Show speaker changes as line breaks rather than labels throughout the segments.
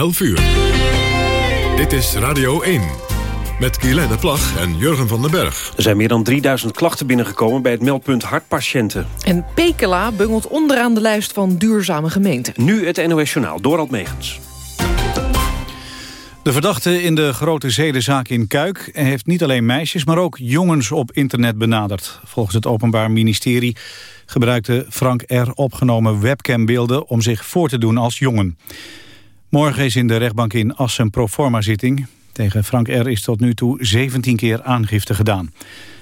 11 uur. Dit is Radio 1. Met Guylaine Plag en Jurgen van den Berg.
Er zijn meer dan 3000 klachten binnengekomen bij het meldpunt hartpatiënten.
En Pekela bungelt onderaan de lijst van duurzame gemeenten.
Nu het NOS Journaal, Dorald Megens.
De verdachte in de grote zedenzaak in Kuik heeft niet alleen meisjes... maar ook jongens op internet benaderd. Volgens het Openbaar Ministerie gebruikte Frank R. opgenomen webcambeelden... om zich voor te doen als jongen. Morgen is in de rechtbank in Assen proforma zitting. Tegen Frank R. is tot nu toe 17 keer aangifte gedaan.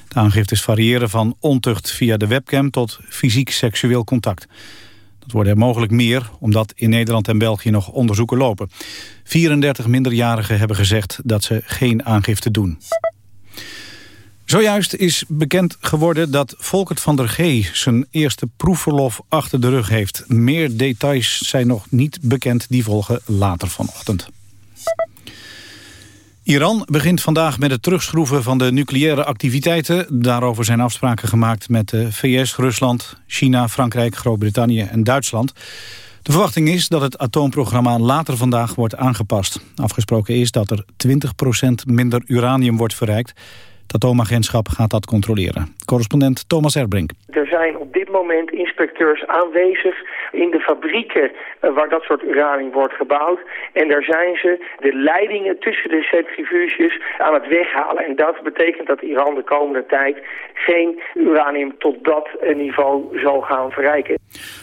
De aangiftes variëren van ontucht via de webcam tot fysiek seksueel contact. Dat worden er mogelijk meer, omdat in Nederland en België nog onderzoeken lopen. 34 minderjarigen hebben gezegd dat ze geen aangifte doen. Zojuist is bekend geworden dat Volkert van der G. zijn eerste proefverlof achter de rug heeft. Meer details zijn nog niet bekend, die volgen later vanochtend. Iran begint vandaag met het terugschroeven van de nucleaire activiteiten. Daarover zijn afspraken gemaakt met de VS, Rusland, China, Frankrijk, Groot-Brittannië en Duitsland. De verwachting is dat het atoomprogramma later vandaag wordt aangepast. Afgesproken is dat er 20% minder uranium wordt verrijkt. Het atoomagentschap gaat dat controleren. Correspondent Thomas Erbrink.
Er zijn op dit moment inspecteurs aanwezig in de fabrieken uh, waar dat soort uranium wordt gebouwd. En daar zijn ze de leidingen tussen de centrifuges aan het weghalen. En dat betekent dat Iran de komende tijd geen uranium tot dat niveau zal gaan verrijken.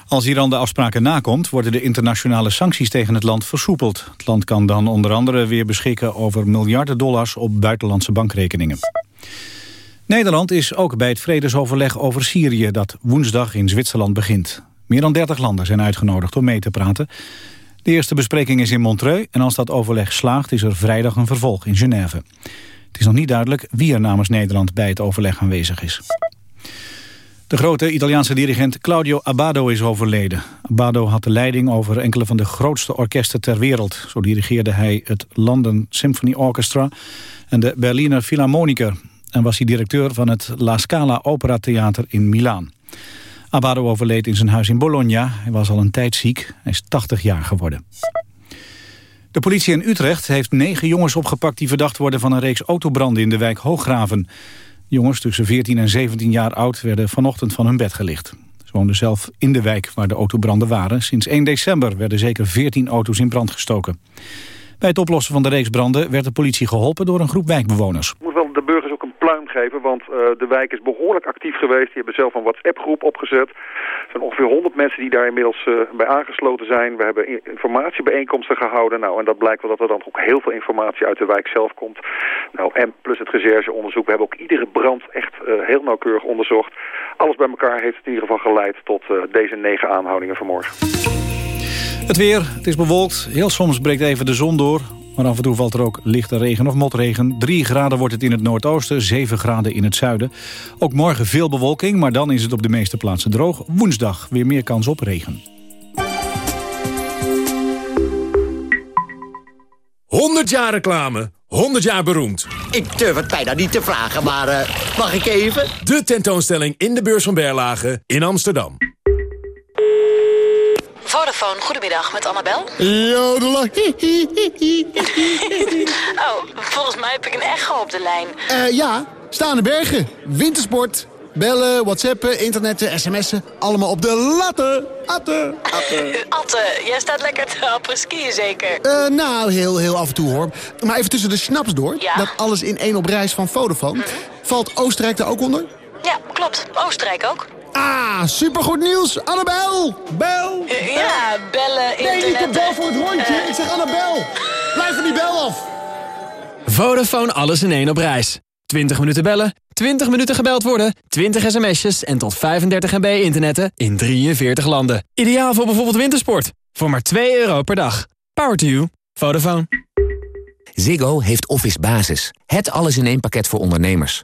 Als Iran de afspraken nakomt, worden de internationale sancties tegen het land versoepeld. Het land kan dan onder andere weer beschikken over miljarden dollars op buitenlandse bankrekeningen. Nederland is ook bij het vredesoverleg over Syrië... dat woensdag in Zwitserland begint. Meer dan 30 landen zijn uitgenodigd om mee te praten. De eerste bespreking is in Montreux... en als dat overleg slaagt is er vrijdag een vervolg in Genève. Het is nog niet duidelijk wie er namens Nederland bij het overleg aanwezig is. De grote Italiaanse dirigent Claudio Abbado is overleden. Abbado had de leiding over enkele van de grootste orkesten ter wereld. Zo dirigeerde hij het London Symphony Orchestra en de Berliner Philharmoniker en was hij directeur van het La Scala Opera Theater in Milaan. Abbado overleed in zijn huis in Bologna. Hij was al een tijd ziek. Hij is 80 jaar geworden. De politie in Utrecht heeft negen jongens opgepakt... die verdacht worden van een reeks autobranden in de wijk Hooggraven. jongens tussen 14 en 17 jaar oud werden vanochtend van hun bed gelicht. Ze woonden zelf in de wijk waar de autobranden waren. Sinds 1 december werden zeker 14 auto's in brand gestoken. Bij het oplossen van de reeks branden werd de politie geholpen door een groep wijkbewoners.
Moet wel de burgers ook een pluim geven, want uh, de wijk is behoorlijk actief geweest. Die hebben zelf een WhatsApp-groep opgezet. Er zijn ongeveer 100 mensen die daar inmiddels uh, bij aangesloten zijn. We hebben informatiebijeenkomsten gehouden. Nou, en dat blijkt wel dat er dan ook heel veel informatie uit de wijk zelf komt. Nou, en plus het rechercheonderzoek. We hebben ook iedere brand echt uh, heel nauwkeurig onderzocht. Alles bij elkaar heeft in ieder geval geleid tot deze negen aanhoudingen vanmorgen.
Het weer, het is bewolkt. Heel soms breekt even de zon door. Maar af en toe valt er ook lichte regen of motregen. 3 graden wordt het in het noordoosten, 7 graden in het zuiden. Ook morgen veel bewolking, maar dan is het op de meeste plaatsen droog. Woensdag weer meer kans op regen.
100 jaar reclame, 100 jaar beroemd.
Ik durf het bijna niet te vragen, maar uh, mag ik even?
De tentoonstelling in de beurs van Berlage in Amsterdam.
Vodafone, goedemiddag, met Annabel. Oh, volgens mij heb ik een echo op de lijn.
Uh, ja, staande bergen, wintersport, bellen, whatsappen, internetten, sms'en. Allemaal op de latten. Atte,
atte. atte, jij staat lekker te happen skiën zeker?
Uh, nou, heel, heel af en toe hoor. Maar even tussen de snaps door.
Ja?
Dat alles in één op reis van Vodafone. Mm -hmm. Valt Oostenrijk daar ook onder?
Ja, klopt. Oostenrijk ook.
Ah, supergoed nieuws. Annabel, bel.
Ja, bellen, internet.
Nee, niet de bel voor het hondje. Ik zeg Annabel. Blijf van die bel af.
Vodafone alles in één op reis. 20 minuten bellen, 20 minuten gebeld worden, 20 sms'jes en tot 35 MB internetten in 43 landen. Ideaal voor bijvoorbeeld wintersport. Voor maar 2 euro per dag. Power to you. Vodafone.
Ziggo heeft Office Basis. Het alles in één pakket voor ondernemers.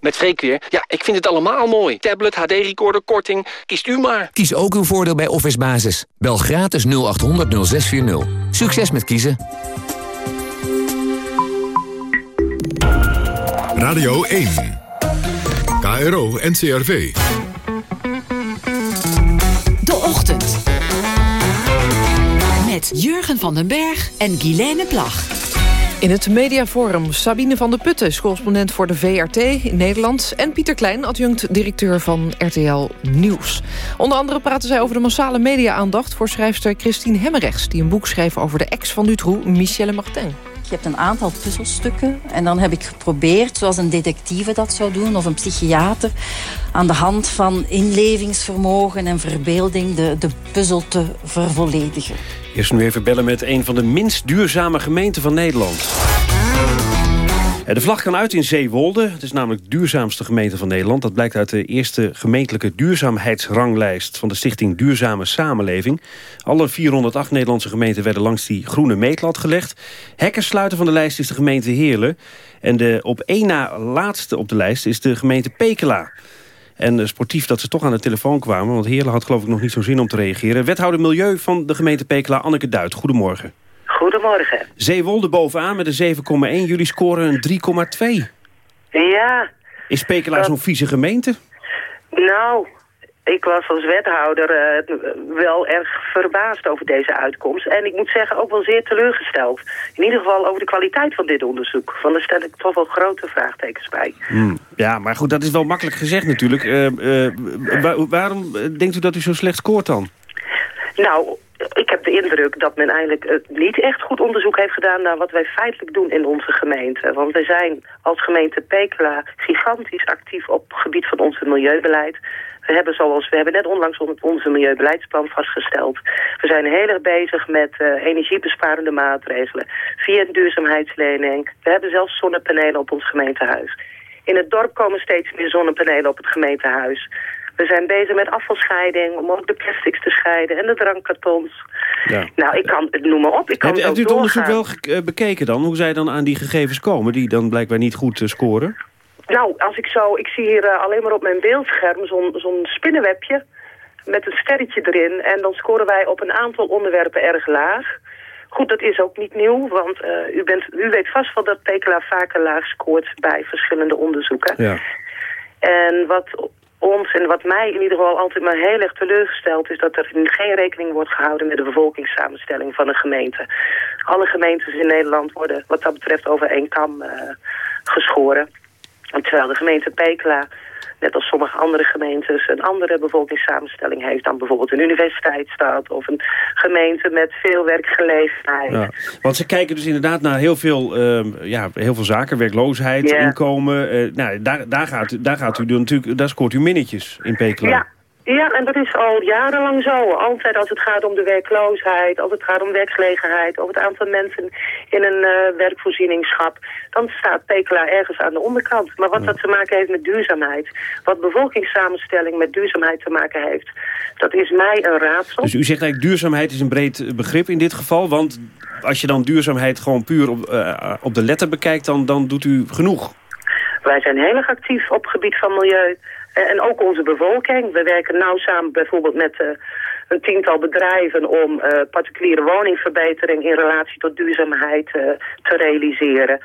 Met Freek weer. Ja, ik vind het allemaal mooi. Tablet, HD-recorder, korting. Kiest u maar.
Kies ook uw voordeel bij Office Basis. Bel gratis 0800 0640. Succes met kiezen.
Radio 1. KRO NCRV.
De Ochtend. Met Jurgen van den Berg en Guilaine Plag.
In het mediaforum Sabine van der Putten, correspondent voor de VRT in Nederland... en Pieter Klein, adjunct-directeur van RTL Nieuws. Onder andere praten zij over de massale media-aandacht... voor schrijfster Christine Hemmerrechts... die een boek schreef over de ex van Dutroux, Michelle Martin.
Je hebt een aantal puzzelstukken en dan heb ik geprobeerd, zoals een detectieve dat zou doen of een psychiater, aan de hand van inlevingsvermogen en verbeelding de, de puzzel te vervolledigen.
Eerst nu even bellen met een van de minst duurzame gemeenten van Nederland. De vlag kan uit in Zeewolde. Het is namelijk de duurzaamste gemeente van Nederland. Dat blijkt uit de eerste gemeentelijke duurzaamheidsranglijst... van de stichting Duurzame Samenleving. Alle 408 Nederlandse gemeenten werden langs die groene meetlat gelegd. Hekkersluiter van de lijst is de gemeente Heerlen. En de op één na laatste op de lijst is de gemeente Pekela. En sportief dat ze toch aan de telefoon kwamen... want Heerlen had geloof ik nog niet zo'n zin om te reageren. Wethouder Milieu van de gemeente Pekela, Anneke Duit. Goedemorgen.
Goedemorgen.
Zeewolde bovenaan met een 7,1. Jullie scoren een 3,2.
Ja.
Is Pekela zo'n vieze gemeente?
Nou, ik was als wethouder uh, wel erg verbaasd over deze uitkomst. En ik moet zeggen ook wel zeer teleurgesteld. In ieder geval over de kwaliteit van dit onderzoek. Van daar stel ik toch wel grote vraagtekens bij.
Hmm. Ja, maar goed, dat is wel makkelijk gezegd natuurlijk. Uh, uh, waarom denkt u dat u zo slecht scoort dan?
Nou, ik heb de indruk dat men eigenlijk niet echt goed onderzoek heeft gedaan naar wat wij feitelijk doen in onze gemeente. Want wij zijn als gemeente Pekela gigantisch actief op het gebied van onze milieubeleid. We hebben, zoals, we hebben net onlangs onze milieubeleidsplan vastgesteld. We zijn heel erg bezig met uh, energiebesparende maatregelen. Via een duurzaamheidslening. We hebben zelfs zonnepanelen op ons gemeentehuis. In het dorp komen steeds meer zonnepanelen op het gemeentehuis. We zijn bezig met afvalscheiding, om ook de plastics te scheiden en de drankkartons. Ja. Nou, ik kan het noem maar op. Ik kan
Heb, hebt u het onderzoek wel bekeken dan? Hoe zij dan aan die gegevens komen, die dan blijkbaar niet goed scoren?
Nou, als ik zo, ik zie hier uh, alleen maar op mijn beeldscherm zo'n zo'n spinnenwebje met een sterretje erin. En dan scoren wij op een aantal onderwerpen erg laag. Goed, dat is ook niet nieuw, want uh, u, bent, u weet vast wel dat Pekela vaker laag scoort bij verschillende onderzoeken. Ja. En wat ons en wat mij in ieder geval altijd maar heel erg teleurgesteld is dat er geen rekening wordt gehouden met de bevolkingssamenstelling van een gemeente. Alle gemeentes in Nederland worden wat dat betreft over één kam uh, geschoren. Terwijl de gemeente Pekela, net als sommige andere gemeentes... een andere bevolkingssamenstelling heeft dan bijvoorbeeld een universiteitsstad... of een gemeente met veel werkgelegenheid. Ja,
want ze kijken dus inderdaad naar heel veel, uh, ja, heel veel zaken. Werkloosheid, ja. inkomen. Uh, nou, daar, daar, gaat, daar, gaat u natuurlijk, daar scoort u minnetjes in Pekela.
Ja. Ja, en dat is al jarenlang zo. Altijd als het gaat om de werkloosheid, als het gaat om werkgelegenheid, over het aantal mensen in een uh, werkvoorzieningschap, dan staat Pekela ergens aan de onderkant. Maar wat dat te maken heeft met duurzaamheid, wat bevolkingssamenstelling met duurzaamheid te maken heeft, dat is mij een raadsel.
Dus u zegt eigenlijk duurzaamheid is een breed begrip in dit geval, want als je dan duurzaamheid gewoon puur op, uh, op de letter bekijkt, dan, dan doet u genoeg.
Wij zijn heel erg actief op het gebied van milieu, en ook onze bevolking. We werken nauw samen bijvoorbeeld met uh, een tiental bedrijven om uh, particuliere woningverbetering in relatie tot duurzaamheid uh, te realiseren.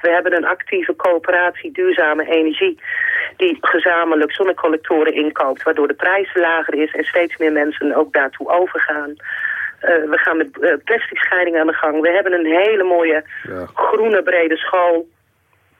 We hebben een actieve coöperatie duurzame energie die gezamenlijk zonnecollectoren inkoopt, waardoor de prijs lager is en steeds meer mensen ook daartoe overgaan. We gaan met plastic scheiding aan de gang. We hebben een hele mooie ja. groene brede school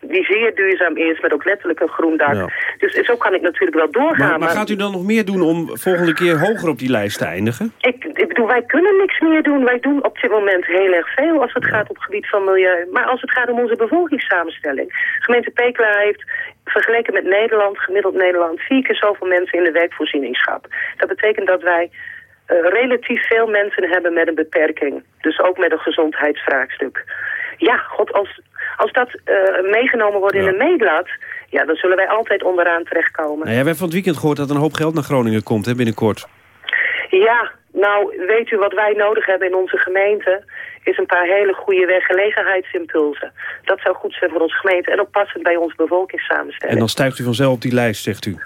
die zeer duurzaam is, met ook letterlijk een groen dak. Dus zo kan ik natuurlijk wel doorgaan.
Maar, maar, gaat u dan nog meer doen om volgende keer hoger op die lijst te eindigen?
Ik, ik bedoel, wij kunnen niks meer doen. Wij doen op dit moment heel erg veel als het gaat op het gebied van milieu. Maar als het gaat om onze bevolkingssamenstelling. Gemeente Pekela heeft vergeleken met Nederland, gemiddeld Nederland, vier keer zoveel mensen in de werkvoorzieningschap. Dat betekent dat wij uh, relatief veel mensen hebben met een beperking. Dus ook met een gezondheidsvraagstuk. Ja, god, als, als dat uh, meegenomen wordt in een meeblad... ja, dan zullen wij altijd onderaan terechtkomen.
Nou ja, we hebben van het weekend gehoord dat een hoop geld naar Groningen komt hè, binnenkort.
Ja, nou, weet u wat wij nodig hebben in onze gemeente? Is een paar hele goede werkgelegenheidsimpulsen. Dat zou goed zijn voor onze gemeente en ook passend bij onze bevolkingssamenstelling.
En dan stijgt u vanzelf op die lijst, zegt u?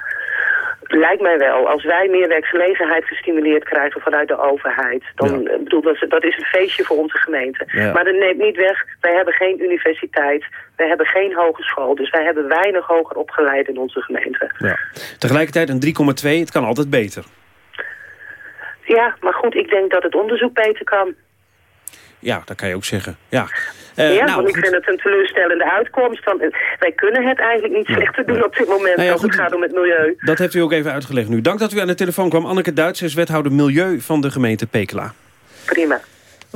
Lijkt mij wel. Als wij meer werkgelegenheid gestimuleerd krijgen vanuit de overheid... dan ja. bedoel, dat, dat is een feestje voor onze gemeente. Ja. Maar dat neemt niet weg, wij hebben geen universiteit... wij hebben geen hogeschool, dus wij hebben weinig hoger opgeleid in onze gemeente.
Ja. Tegelijkertijd een 3,2, het kan altijd beter.
Ja, maar goed, ik denk dat het onderzoek beter kan.
Ja, dat kan je ook zeggen. Ja,
uh, ja nou, want ik vind het een teleurstellende uitkomst. Van, wij kunnen het eigenlijk niet slechter doen op dit moment nou ja, als het gaat om het milieu.
Dat heeft u ook even uitgelegd nu. Dank dat u aan de telefoon kwam. Anneke Duits is wethouder Milieu van de gemeente Pekela.
Prima.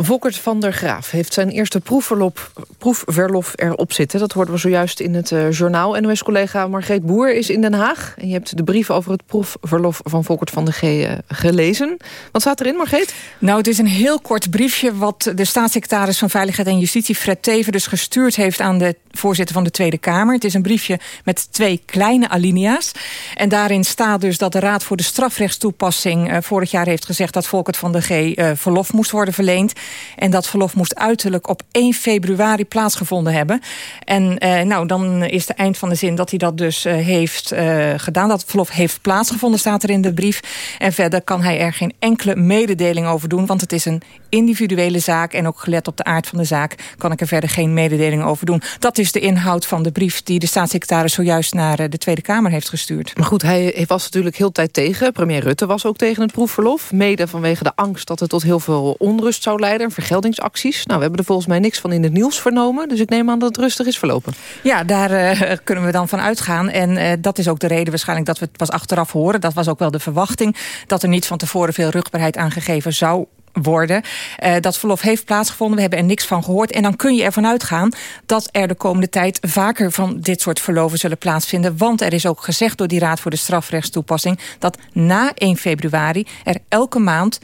Volkert van der Graaf heeft zijn eerste proefverlof, proefverlof erop zitten. Dat hoorden we zojuist in het uh, journaal. NOS-collega Margreet Boer is in Den Haag. En je hebt de brief over het proefverlof van Volkert van der G uh, gelezen. Wat staat erin, Margreet?
Nou, het is een heel kort briefje... wat de staatssecretaris van Veiligheid en Justitie, Fred Teven... dus gestuurd heeft aan de voorzitter van de Tweede Kamer. Het is een briefje met twee kleine alinea's. En daarin staat dus dat de Raad voor de Strafrechtstoepassing... Uh, vorig jaar heeft gezegd dat Volkert van der G verlof moest worden verleend. En dat verlof moest uiterlijk op 1 februari plaatsgevonden hebben. En uh, nou, dan is het eind van de zin dat hij dat dus uh, heeft uh, gedaan. Dat verlof heeft plaatsgevonden, staat er in de brief. En verder kan hij er geen enkele mededeling over doen... want het is een individuele zaak en ook gelet op de aard van de zaak... kan ik er verder geen mededeling over doen. Dat is de inhoud van de brief die de staatssecretaris... zojuist naar de Tweede Kamer heeft gestuurd.
Maar goed, hij was natuurlijk heel tijd tegen. Premier Rutte was ook tegen het proefverlof. Mede vanwege de angst dat het tot heel veel onrust zou leiden vergeldingsacties. Nou, we hebben er volgens mij niks van in het nieuws vernomen. Dus ik neem aan dat het rustig is verlopen.
Ja, daar uh, kunnen we dan van uitgaan. En uh, dat is ook de reden waarschijnlijk dat we het pas achteraf horen. Dat was ook wel de verwachting. Dat er niet van tevoren veel rugbaarheid aangegeven zou worden. Uh, dat verlof heeft plaatsgevonden, we hebben er niks van gehoord. En dan kun je ervan uitgaan dat er de komende tijd... vaker van dit soort verloven zullen plaatsvinden. Want er is ook gezegd door die Raad voor de Strafrechtstoepassing... dat na 1 februari er elke maand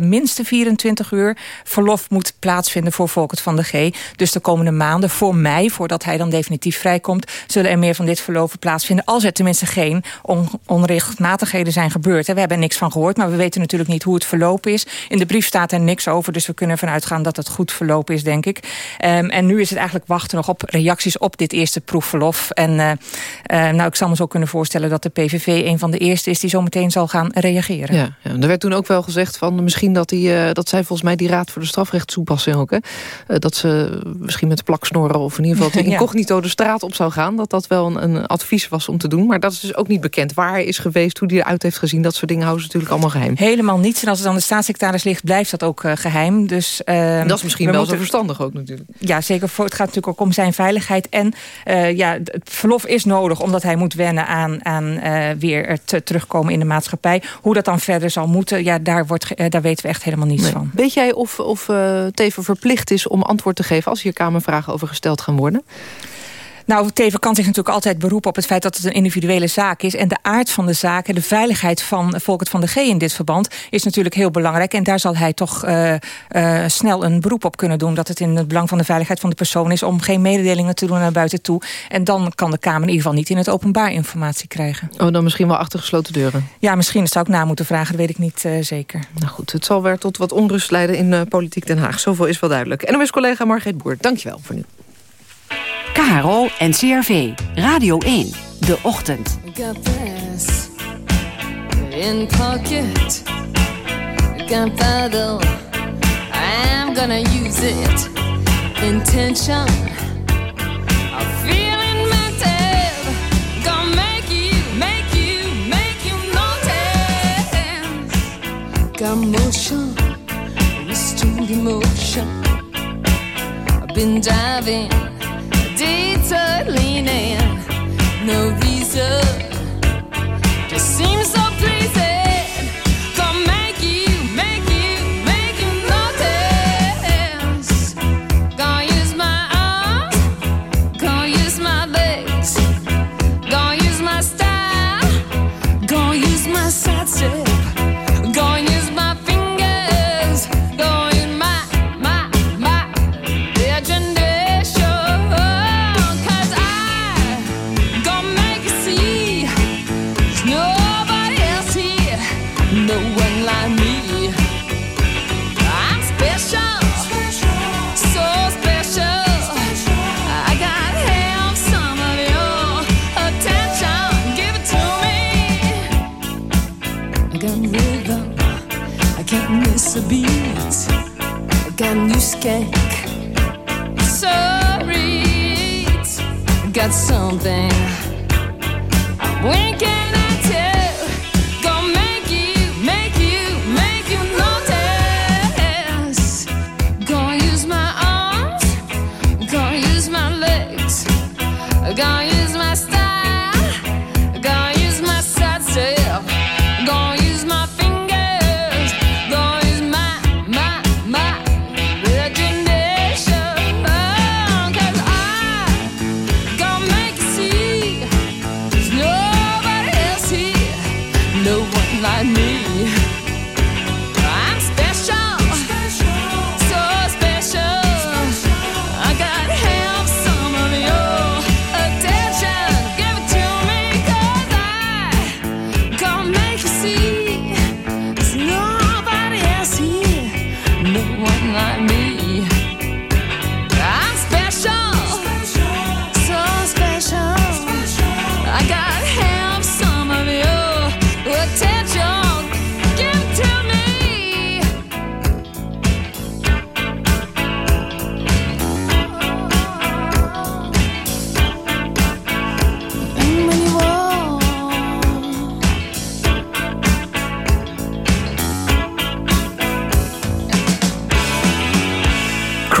tenminste 24 uur verlof moet plaatsvinden voor Volkert van de G. Dus de komende maanden, voor mei, voordat hij dan definitief vrijkomt... zullen er meer van dit verloven plaatsvinden... als er tenminste geen on onregelmatigheden zijn gebeurd. We hebben niks van gehoord, maar we weten natuurlijk niet hoe het verlopen is. In de brief staat er niks over, dus we kunnen ervan uitgaan... dat het goed verlopen is, denk ik. Um, en nu is het eigenlijk wachten nog op reacties op dit eerste proefverlof. En uh, uh, nou, ik zal me zo kunnen voorstellen dat de PVV... een van de eerste is die zo meteen zal gaan reageren.
Ja, ja, er werd toen ook wel gezegd van... misschien dat, die, uh, dat zij volgens mij die Raad voor de Strafrechtstoepassing ook... Hè, uh, dat ze misschien met plaksnorren of in ieder geval de incognito de straat op zou gaan... dat dat wel een, een, advies was om te doen. Maar dat is dus ook niet bekend. Waar hij is geweest, hoe hij eruit heeft gezien... dat soort dingen houden ze natuurlijk allemaal geheim.
Helemaal niets. En als het aan de staatssecretaris ligt, blijft dat ook uh, geheim. Dus,
dat is misschien wel moeten... zo verstandig ook natuurlijk.
Ja, zeker. Voor, het gaat natuurlijk ook om zijn veiligheid. En ja, het verlof is nodig omdat hij moet wennen aan, aan weer het terugkomen in de maatschappij. Hoe dat dan verder zal moeten, ja, daar, wordt, daar weten we echt helemaal niets nee. van.
Weet jij of, of uh, Teven verplicht is om antwoord te geven... als hier Kamervragen over gesteld gaan worden?
Nou, Teven kan zich natuurlijk altijd beroepen op het feit dat het een individuele zaak is. En de aard van de zaak en de veiligheid van Volkert van de G in dit verband is natuurlijk heel belangrijk. En daar zal hij toch uh, uh, snel een beroep op kunnen doen. Dat het in het belang van de veiligheid van de persoon is om geen mededelingen te doen naar buiten toe. En dan kan de Kamer in ieder geval niet in het openbaar informatie krijgen.
Oh, dan misschien wel achter gesloten deuren?
Ja, misschien. Dat zou ik na moeten vragen. Dat weet ik niet uh, zeker.
Nou goed, het zal weer tot wat onrust leiden in Politiek Den Haag. Zoveel is wel duidelijk. NOS-collega Margreet Boer, dankjewel voor nu.
KRO en CRV. Radio 1. De Ochtend. Gunpowder. I'm gonna use it. Intention. I'm feeling mental. Gonna make you, make you, make you notice. Got motion. Restrained emotion. I've been diving. Leaning, no reason, just seems so pleasing.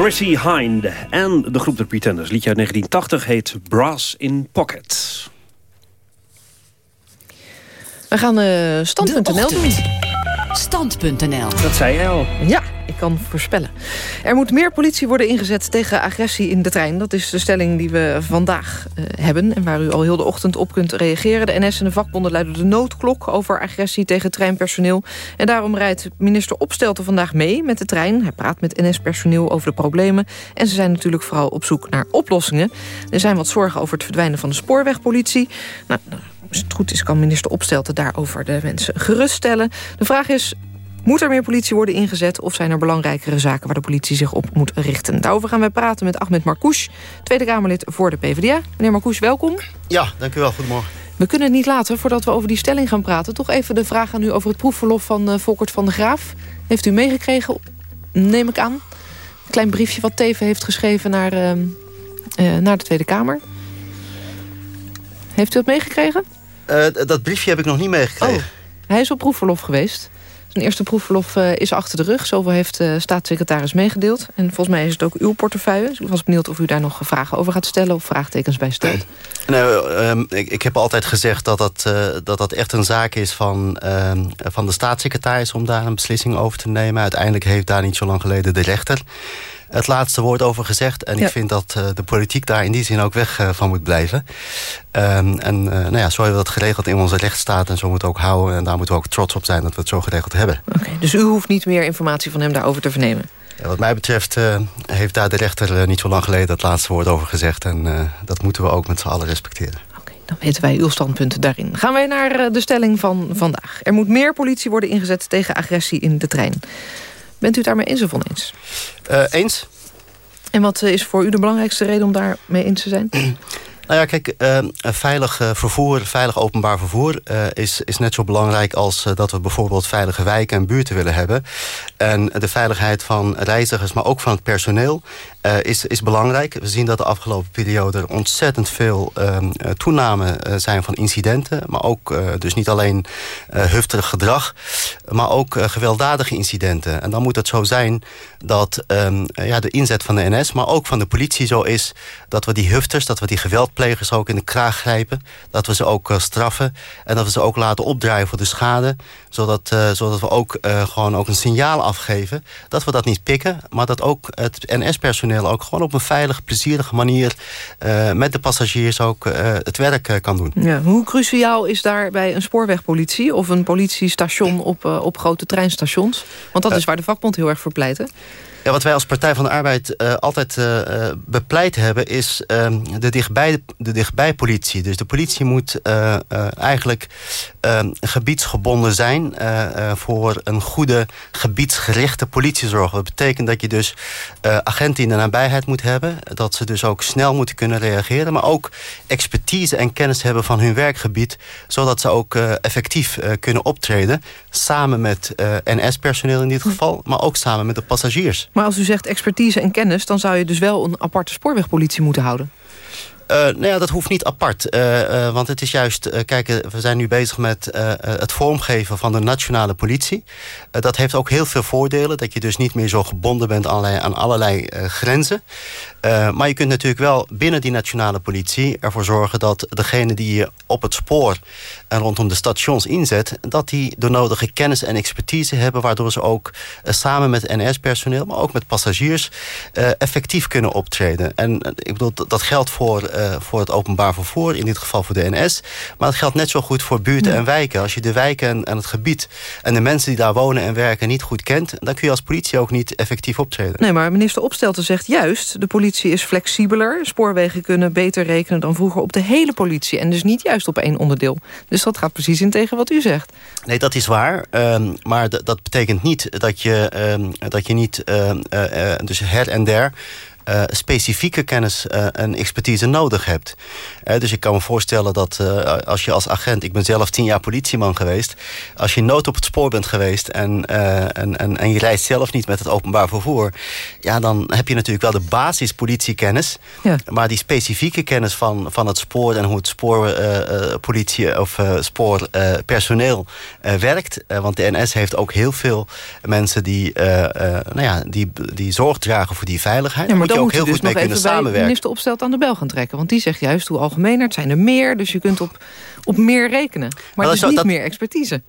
Chrissy Hind en de groep The Pretenders. Liedje uit 1980 heet Brass in Pocket.
We gaan eh stand.nl doen.
Stand.nl.
Dat zei jij al.
Ja, ik kan voorspellen. Er moet meer politie worden ingezet tegen agressie in de trein. Dat is de stelling die we vandaag eh, hebben... en waar u al heel de ochtend op kunt reageren. De NS en de vakbonden luiden de noodklok over agressie tegen treinpersoneel. En daarom rijdt minister Opstelten vandaag mee met de trein. Hij praat met NS-personeel over de problemen. En ze zijn natuurlijk vooral op zoek naar oplossingen. Er zijn wat zorgen over het verdwijnen van de spoorwegpolitie. Nou, als het goed is kan minister Opstelten daarover de mensen geruststellen. De vraag is, moet er meer politie worden ingezet... of zijn er belangrijkere zaken waar de politie zich op moet richten? Daarover gaan wij praten met Ahmed Marcouch, Tweede Kamerlid voor de PvdA. Meneer Marcouch, welkom.
Ja, dank u wel. Goedemorgen.
We kunnen het niet laten, voordat we over die stelling gaan praten... toch even de vraag aan u over het proefverlof van uh, Volkert van der Graaf. Heeft u meegekregen, neem ik aan? Een klein briefje wat Teven heeft geschreven naar, uh, uh, naar de Tweede Kamer. Heeft u dat meegekregen?
Uh, dat briefje heb ik nog niet meegekregen.
Oh, hij is op proefverlof geweest. Zijn eerste proefverlof uh, is achter de rug. Zoveel heeft de uh, staatssecretaris meegedeeld. En volgens mij is het ook uw portefeuille. Dus ik was benieuwd of u daar nog vragen over gaat stellen... of vraagtekens bij stelt.
Nou, um, ik, ik, heb altijd gezegd dat dat, uh, dat dat echt een zaak is van, van de staatssecretaris... om daar een beslissing over te nemen. Uiteindelijk heeft daar niet zo lang geleden de rechter het laatste woord over gezegd. En ja. ik vind dat uh, de politiek daar in die zin ook weg uh, van moet blijven. Um, en uh, nou ja, zo hebben we dat geregeld in onze rechtsstaat. En zo moeten we ook houden. En daar moeten we ook trots op zijn dat we het zo geregeld hebben.
Oké, okay, dus u hoeft niet meer informatie van hem daarover te vernemen?
Ja, wat mij betreft heeft daar de rechter niet zo lang geleden het laatste woord over gezegd. En dat moeten we ook met z'n allen respecteren.
Dan weten wij uw standpunten daarin. Gaan wij naar de stelling van vandaag. Er moet meer politie worden ingezet tegen agressie in de trein. Bent u het daarmee eens of oneens?
Uh, eens.
En wat is voor u de belangrijkste reden om daarmee eens te zijn?
Nou ja, kijk, uh, veilig vervoer, veilig openbaar vervoer... Uh, is, is net zo belangrijk als uh, dat we bijvoorbeeld veilige wijken en buurten willen hebben. En de veiligheid van reizigers, maar ook van het personeel... is, is belangrijk. We zien dat de afgelopen periode er ontzettend veel ehm, toename zijn van incidenten. Maar ook dus niet alleen hufterig gedrag, maar ook gewelddadige incidenten. En dan moet het zo zijn dat um, ja, de inzet van de NS, maar ook van de politie zo is... dat we die hufters, dat we die geweldplegers ook in de kraag grijpen... dat we ze ook uh, straffen en dat we ze ook laten opdraaien voor de schade... zodat, uh, zodat we ook uh, gewoon ook een signaal afgeven dat we dat niet pikken... maar dat ook het NS-personeel ook gewoon op een veilige, plezierige manier... met de passagiers ook het werk kan doen.
Ja, hoe cruciaal is daarbij een spoorwegpolitie... of een politiestation op, op grote treinstations? Want dat is waar de vakbond heel erg voor pleit, hè?
Wat wij als Partij van de Arbeid uh, altijd uh, bepleit hebben... is uh, de, dichtbij, de dichtbijpolitie. Dus de politie moet eigenlijk ehm, gebiedsgebonden zijn... voor een goede gebiedsgerichte politiezorg. Dat betekent dat je dus agenten in de nabijheid moet hebben. Dat ze dus ook snel moeten kunnen reageren. Maar ook expertise en kennis hebben van hun werkgebied. Zodat ze ook effectief kunnen optreden. Samen met NS-personeel in dit geval. Maar ook samen met de passagiers.
Maar als u zegt expertise en kennis... dan zou je dus wel een aparte spoorwegpolitie moeten houden.
Uh, nou ja, dat hoeft niet apart. Uh, uh, want het is juist, kijk, we zijn nu bezig met het vormgeven van de nationale politie. dat heeft ook heel veel voordelen. Dat je dus niet meer zo gebonden bent aan allerlei grenzen. maar je kunt natuurlijk wel binnen die nationale politie ervoor zorgen dat degene die je op het spoor en rondom de stations inzet, dat die de nodige kennis en expertise hebben, waardoor ze ook samen met NS-personeel, maar ook met passagiers, effectief kunnen optreden. En ik bedoel, dat geldt voor uh, voor het openbaar vervoer, in dit geval voor de NS. Maar het geldt net zo goed voor buurten en wijken. Als je de wijken en, het gebied en de mensen die daar wonen en werken niet goed kent... dan kun je als politie ook niet effectief optreden.
Nee, maar minister Opstelten zegt juist... de politie is flexibeler, spoorwegen kunnen beter rekenen dan vroeger... op de hele politie en dus niet juist op één onderdeel. Dus dat gaat precies in tegen wat u zegt.
Nee, dat is waar. Um, maar dat betekent niet dat je, um, dat je niet uh, uh, dus her en der uh, specifieke kennis uh, en expertise nodig hebt. Uh, dus ik kan me voorstellen dat als je als agent... ik ben zelf tien jaar politieman geweest... als je nood op het spoor bent geweest... En, en, en, en je reist zelf niet met het openbaar vervoer... ja, dan heb je natuurlijk wel de basis politiekennis... Ja. maar die specifieke kennis van, van het spoor... en hoe het spoorpolitie of spoorpersoneel werkt... want de NS heeft ook heel veel mensen die, nou ja, die, die zorg dragen voor die veiligheid...
Ja, je ook heel dus goed mee kunnen samenwerken. minister Opstelt aan de bel gaan trekken. Want die zegt juist hoe algemener, het zijn er meer. Dus je kunt op, op meer rekenen. Maar, het is niet meer expertise.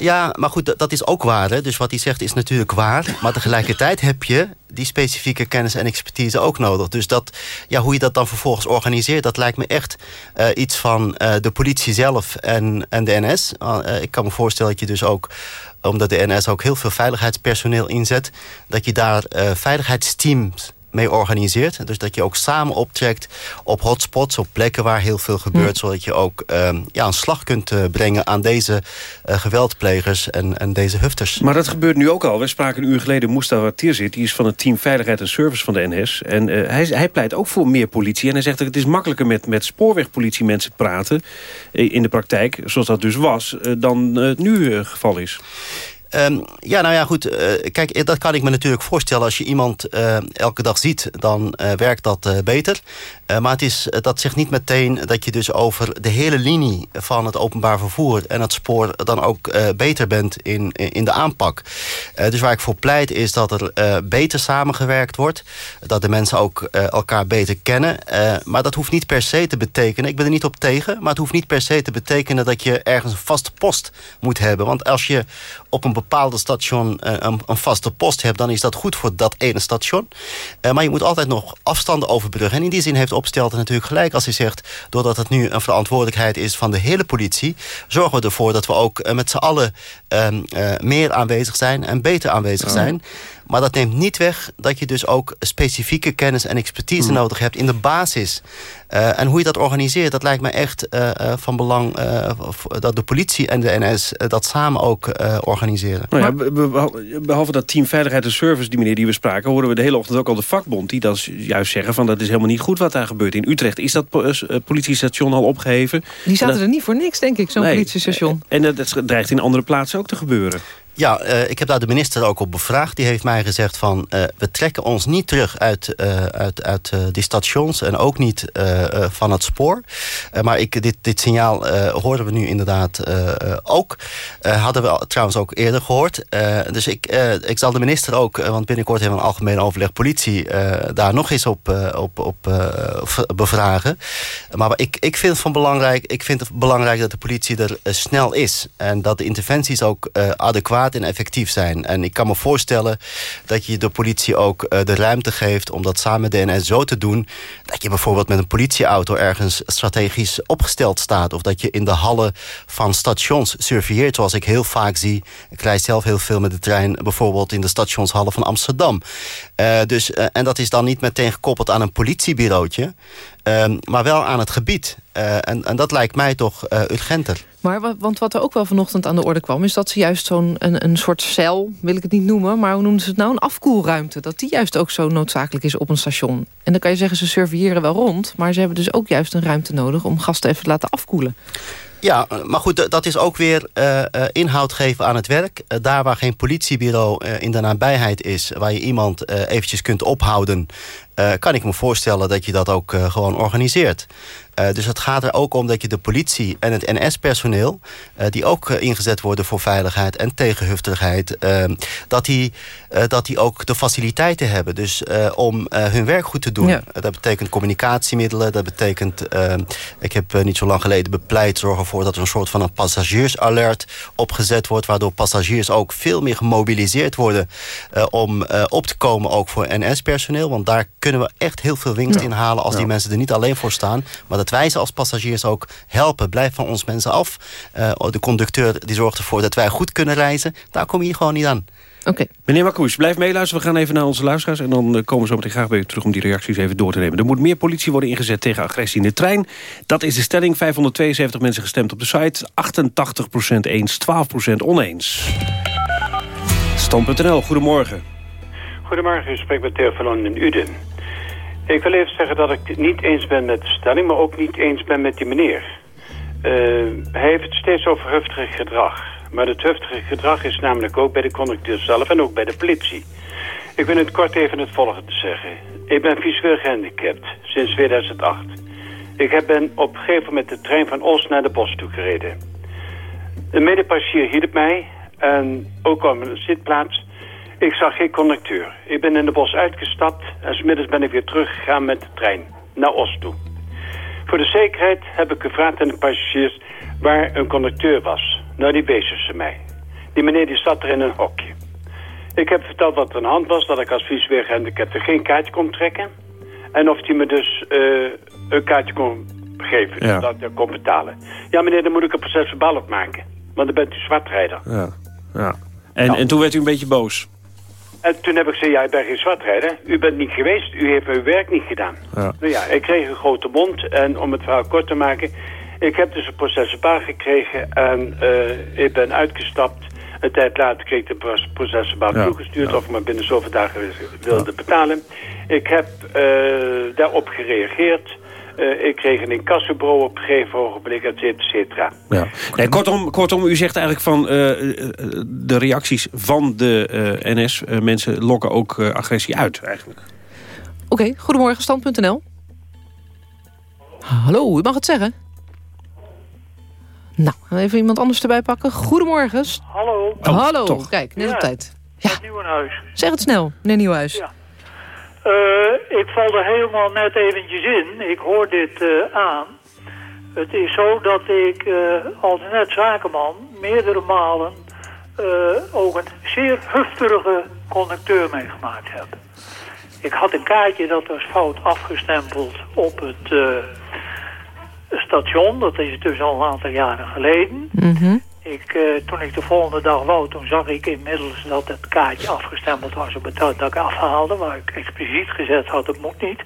Ja, maar goed, dat is ook waar. Hè? Dus wat hij zegt is natuurlijk waar. Maar tegelijkertijd heb je die specifieke kennis en expertise ook nodig. Dus dat, ja, hoe je dat dan vervolgens organiseert... dat lijkt me echt uh, iets van uh, de politie zelf en, en de NS. Uh, ik kan me voorstellen dat je dus ook omdat de NS ook heel veel veiligheidspersoneel inzet... dat je daar veiligheidsteams mee organiseert. Dus dat je ook samen optrekt op hotspots, op plekken waar heel veel gebeurt. Hm. Zodat je ook um, ja, een slag kunt uh, brengen aan deze uh, geweldplegers en, en deze hufters.
Maar dat gebeurt nu ook al. We spraken een uur geleden Mustafa Tirzit. Die is van het team Veiligheid en Service van de NS. En uh, hij, hij pleit ook voor meer politie. En hij zegt dat het is makkelijker met, met spoorwegpolitiemensen praten... in de praktijk, zoals dat dus was, dan het nu het geval is.
Um, ja, nou ja, goed. Uh, kijk, dat kan ik me natuurlijk voorstellen. Als je iemand uh, elke dag ziet, dan werkt dat beter. maar het is, dat zegt niet meteen dat je dus over de hele linie van het openbaar vervoer en het spoor dan ook beter bent in, in de aanpak. dus waar ik voor pleit is dat er beter samengewerkt wordt. Dat de mensen ook elkaar beter kennen. maar dat hoeft niet per se te betekenen, ik ben er niet op tegen, maar het hoeft niet per se te betekenen dat je ergens een vaste post moet hebben. Want als je op een bepaalde station uh, een, een, vaste post hebt... dan is dat goed voor dat ene station. Uh, maar je moet altijd nog afstanden overbruggen. En in die zin heeft Opstelten natuurlijk gelijk als hij zegt... doordat het nu een verantwoordelijkheid is van de hele politie... zorgen we ervoor dat we ook uh, met z'n allen ehm, meer aanwezig zijn... en beter aanwezig zijn... Maar dat neemt niet weg dat je dus ook specifieke kennis en expertise hmm. nodig hebt in de basis. Uh, en hoe je dat organiseert, dat lijkt me echt uh, uh, van belang dat de politie en de NS dat samen ook organiseren.
Nou ja, behalve dat team Veiligheid en Service, die meneer die we spraken, horen we de hele ochtend ook al de vakbond die dan juist zeggen van dat is helemaal niet goed wat daar gebeurt. In Utrecht is dat politiestation al opgeheven.
Die zaten er niet voor niks, denk ik, zo'n nee, politiestation.
En dat dreigt in andere plaatsen ook te gebeuren.
Ja, uh, ik heb daar de minister ook op bevraagd. Die heeft mij gezegd van... Uh, we trekken ons niet terug uit, uh, uit, uit die stations... en ook niet van het spoor. maar ik, dit, dit signaal hoorden we nu inderdaad ook. hadden we trouwens ook eerder gehoord. dus ik, ik zal de minister ook... want binnenkort hebben we een algemeen overleg politie... daar nog eens op, op, op bevragen. Maar ik, ik vind van belangrijk... ik vind het belangrijk dat de politie er snel is. En dat de interventies ook adequaat en effectief zijn. En ik kan me voorstellen dat je de politie ook eh, de ruimte geeft... om dat samen met NS zo te doen... dat je bijvoorbeeld met een politieauto ergens strategisch opgesteld staat... of dat je in de hallen van stations surveilleert, zoals ik heel vaak zie. Ik reis zelf heel veel met de trein, bijvoorbeeld in de stationshallen van Amsterdam. Eh, dus, eh, en dat is dan niet meteen gekoppeld aan een politiebureautje... Ehm, maar wel aan het gebied. Eh, en, en dat lijkt mij toch eh, urgenter.
Maar wa- want wat er ook wel vanochtend aan de orde kwam... is dat ze juist zo'n een, een soort cel, wil ik het niet noemen... maar hoe noemen ze het nou, een afkoelruimte... dat die juist ook zo noodzakelijk is op een station. En dan kan je zeggen, ze surveilleren wel rond... maar ze hebben dus ook juist een ruimte nodig... om gasten even te laten afkoelen.
Ja, maar goed, dat is ook weer eh, inhoud geven aan het werk. Daar waar geen politiebureau in de nabijheid is... waar je iemand eventjes kunt ophouden... eh, kan ik me voorstellen dat je dat ook eh, gewoon organiseert. Eh, dus het gaat er ook om dat je de politie en het NS-personeel... die ook ingezet worden voor veiligheid en tegenhuftigheid... eh, dat, die, dat die ook de faciliteiten hebben. Dus om hun werk goed te doen.
Ja.
Dat betekent communicatiemiddelen. Dat betekent, eh, ik heb niet zo lang geleden bepleit... zorgen ervoor dat er een soort van een passagiersalert opgezet wordt... waardoor passagiers ook veel meer gemobiliseerd worden... om op te komen ook voor NS-personeel. Want daar kunnen we echt heel veel winst
Ja.
in halen... als die mensen er niet alleen voor staan. Maar dat wij ze als passagiers ook helpen. Blijf van ons mensen af. Eh, de conducteur die zorgt ervoor dat wij goed kunnen reizen. Daar kom je hier gewoon niet aan.
Oké.
Meneer Marcoes, blijf meeluisteren. We gaan even naar onze luisteraars... en dan eh, komen we zo meteen graag bij u terug om die reacties even door te nemen. Er moet meer politie worden ingezet tegen agressie in de trein. Dat is de stelling. 572 mensen gestemd op de site. 88% eens, 12% oneens. Stand.nl, goedemorgen.
Goedemorgen, u spreekt met Theo van in Uden. Ik wil even zeggen dat ik het niet eens ben met de stelling, maar ook niet eens ben met die meneer. Eh, hij heeft het steeds over heftig gedrag. Maar het heftige gedrag is namelijk ook bij de conducteur zelf en ook bij de politie. Ik wil het kort even het volgende zeggen. Ik ben visueel gehandicapt sinds 2008. Ik ben op een gegeven moment de trein van Oost naar de bos toe gereden. De medepassagier hielp mij en ook op mijn zitplaats. Ik zag geen conducteur. Ik ben in de bos uitgestapt en smiddags ben ik weer teruggegaan met de trein naar Oost toe. Voor de zekerheid heb ik gevraagd aan de passagiers waar een conducteur was. Nou, die wezen ze mij. Die meneer die zat er in een hokje. Ik heb verteld wat er aan de hand was, dat ik als visueel gehandicapte geen kaartje kon trekken. En of hij me dus eh, een kaartje kon geven,
Ja.
zodat ik kon betalen. Ja meneer, dan moet ik een proces verbaal op maken. Want dan bent u zwartrijder.
Ja. ja. En, en toen werd u een beetje boos.
En toen heb ik gezegd, ja, ik ben geen zwartrijder. U bent niet geweest, u heeft uw werk niet gedaan.
Ja.
Nou ja, ik kreeg een grote mond en om het verhaal kort te maken... ik heb dus een proces verbaal gekregen en eh, ik ben uitgestapt. Een tijd later kreeg ik de pro- proces verbaal
Ja,
toegestuurd... of ik maar binnen zoveel dagen wilde betalen. Ik heb eh, daarop gereageerd. Eh, ik kreeg een incassobureau op een gegeven ogenblik, et cetera, et cetera.
Ja. Nee, kortom, kortom, u zegt eigenlijk van eh, eh, de reacties van de eh, NS-mensen lokken ook agressie uit eigenlijk.
Oké, goedemorgen, stand.nl. Hallo, u mag het zeggen. Nou, even iemand anders erbij pakken. Goedemorgen.
Hallo.
Hallo,
toch.
kijk, net
Ja.
op tijd.
Ja. Nieuwenhuis.
Zeg het snel, meneer Nieuwhuis.
Ja. Eh, ik val er helemaal net eventjes in. Ik hoor dit eh, aan. Het is zo dat ik eh, als net zakenman meerdere malen ook een zeer hufterige conducteur meegemaakt heb. Ik had een kaartje dat was fout afgestempeld op het station. Dat is dus al een aantal jaren geleden.
Mhm.
Ik, eh, toen ik de volgende dag wou, toen zag ik inmiddels dat het kaartje afgestempeld was op het dat ik afhaalde, waar ik expliciet gezet had, het moet niet.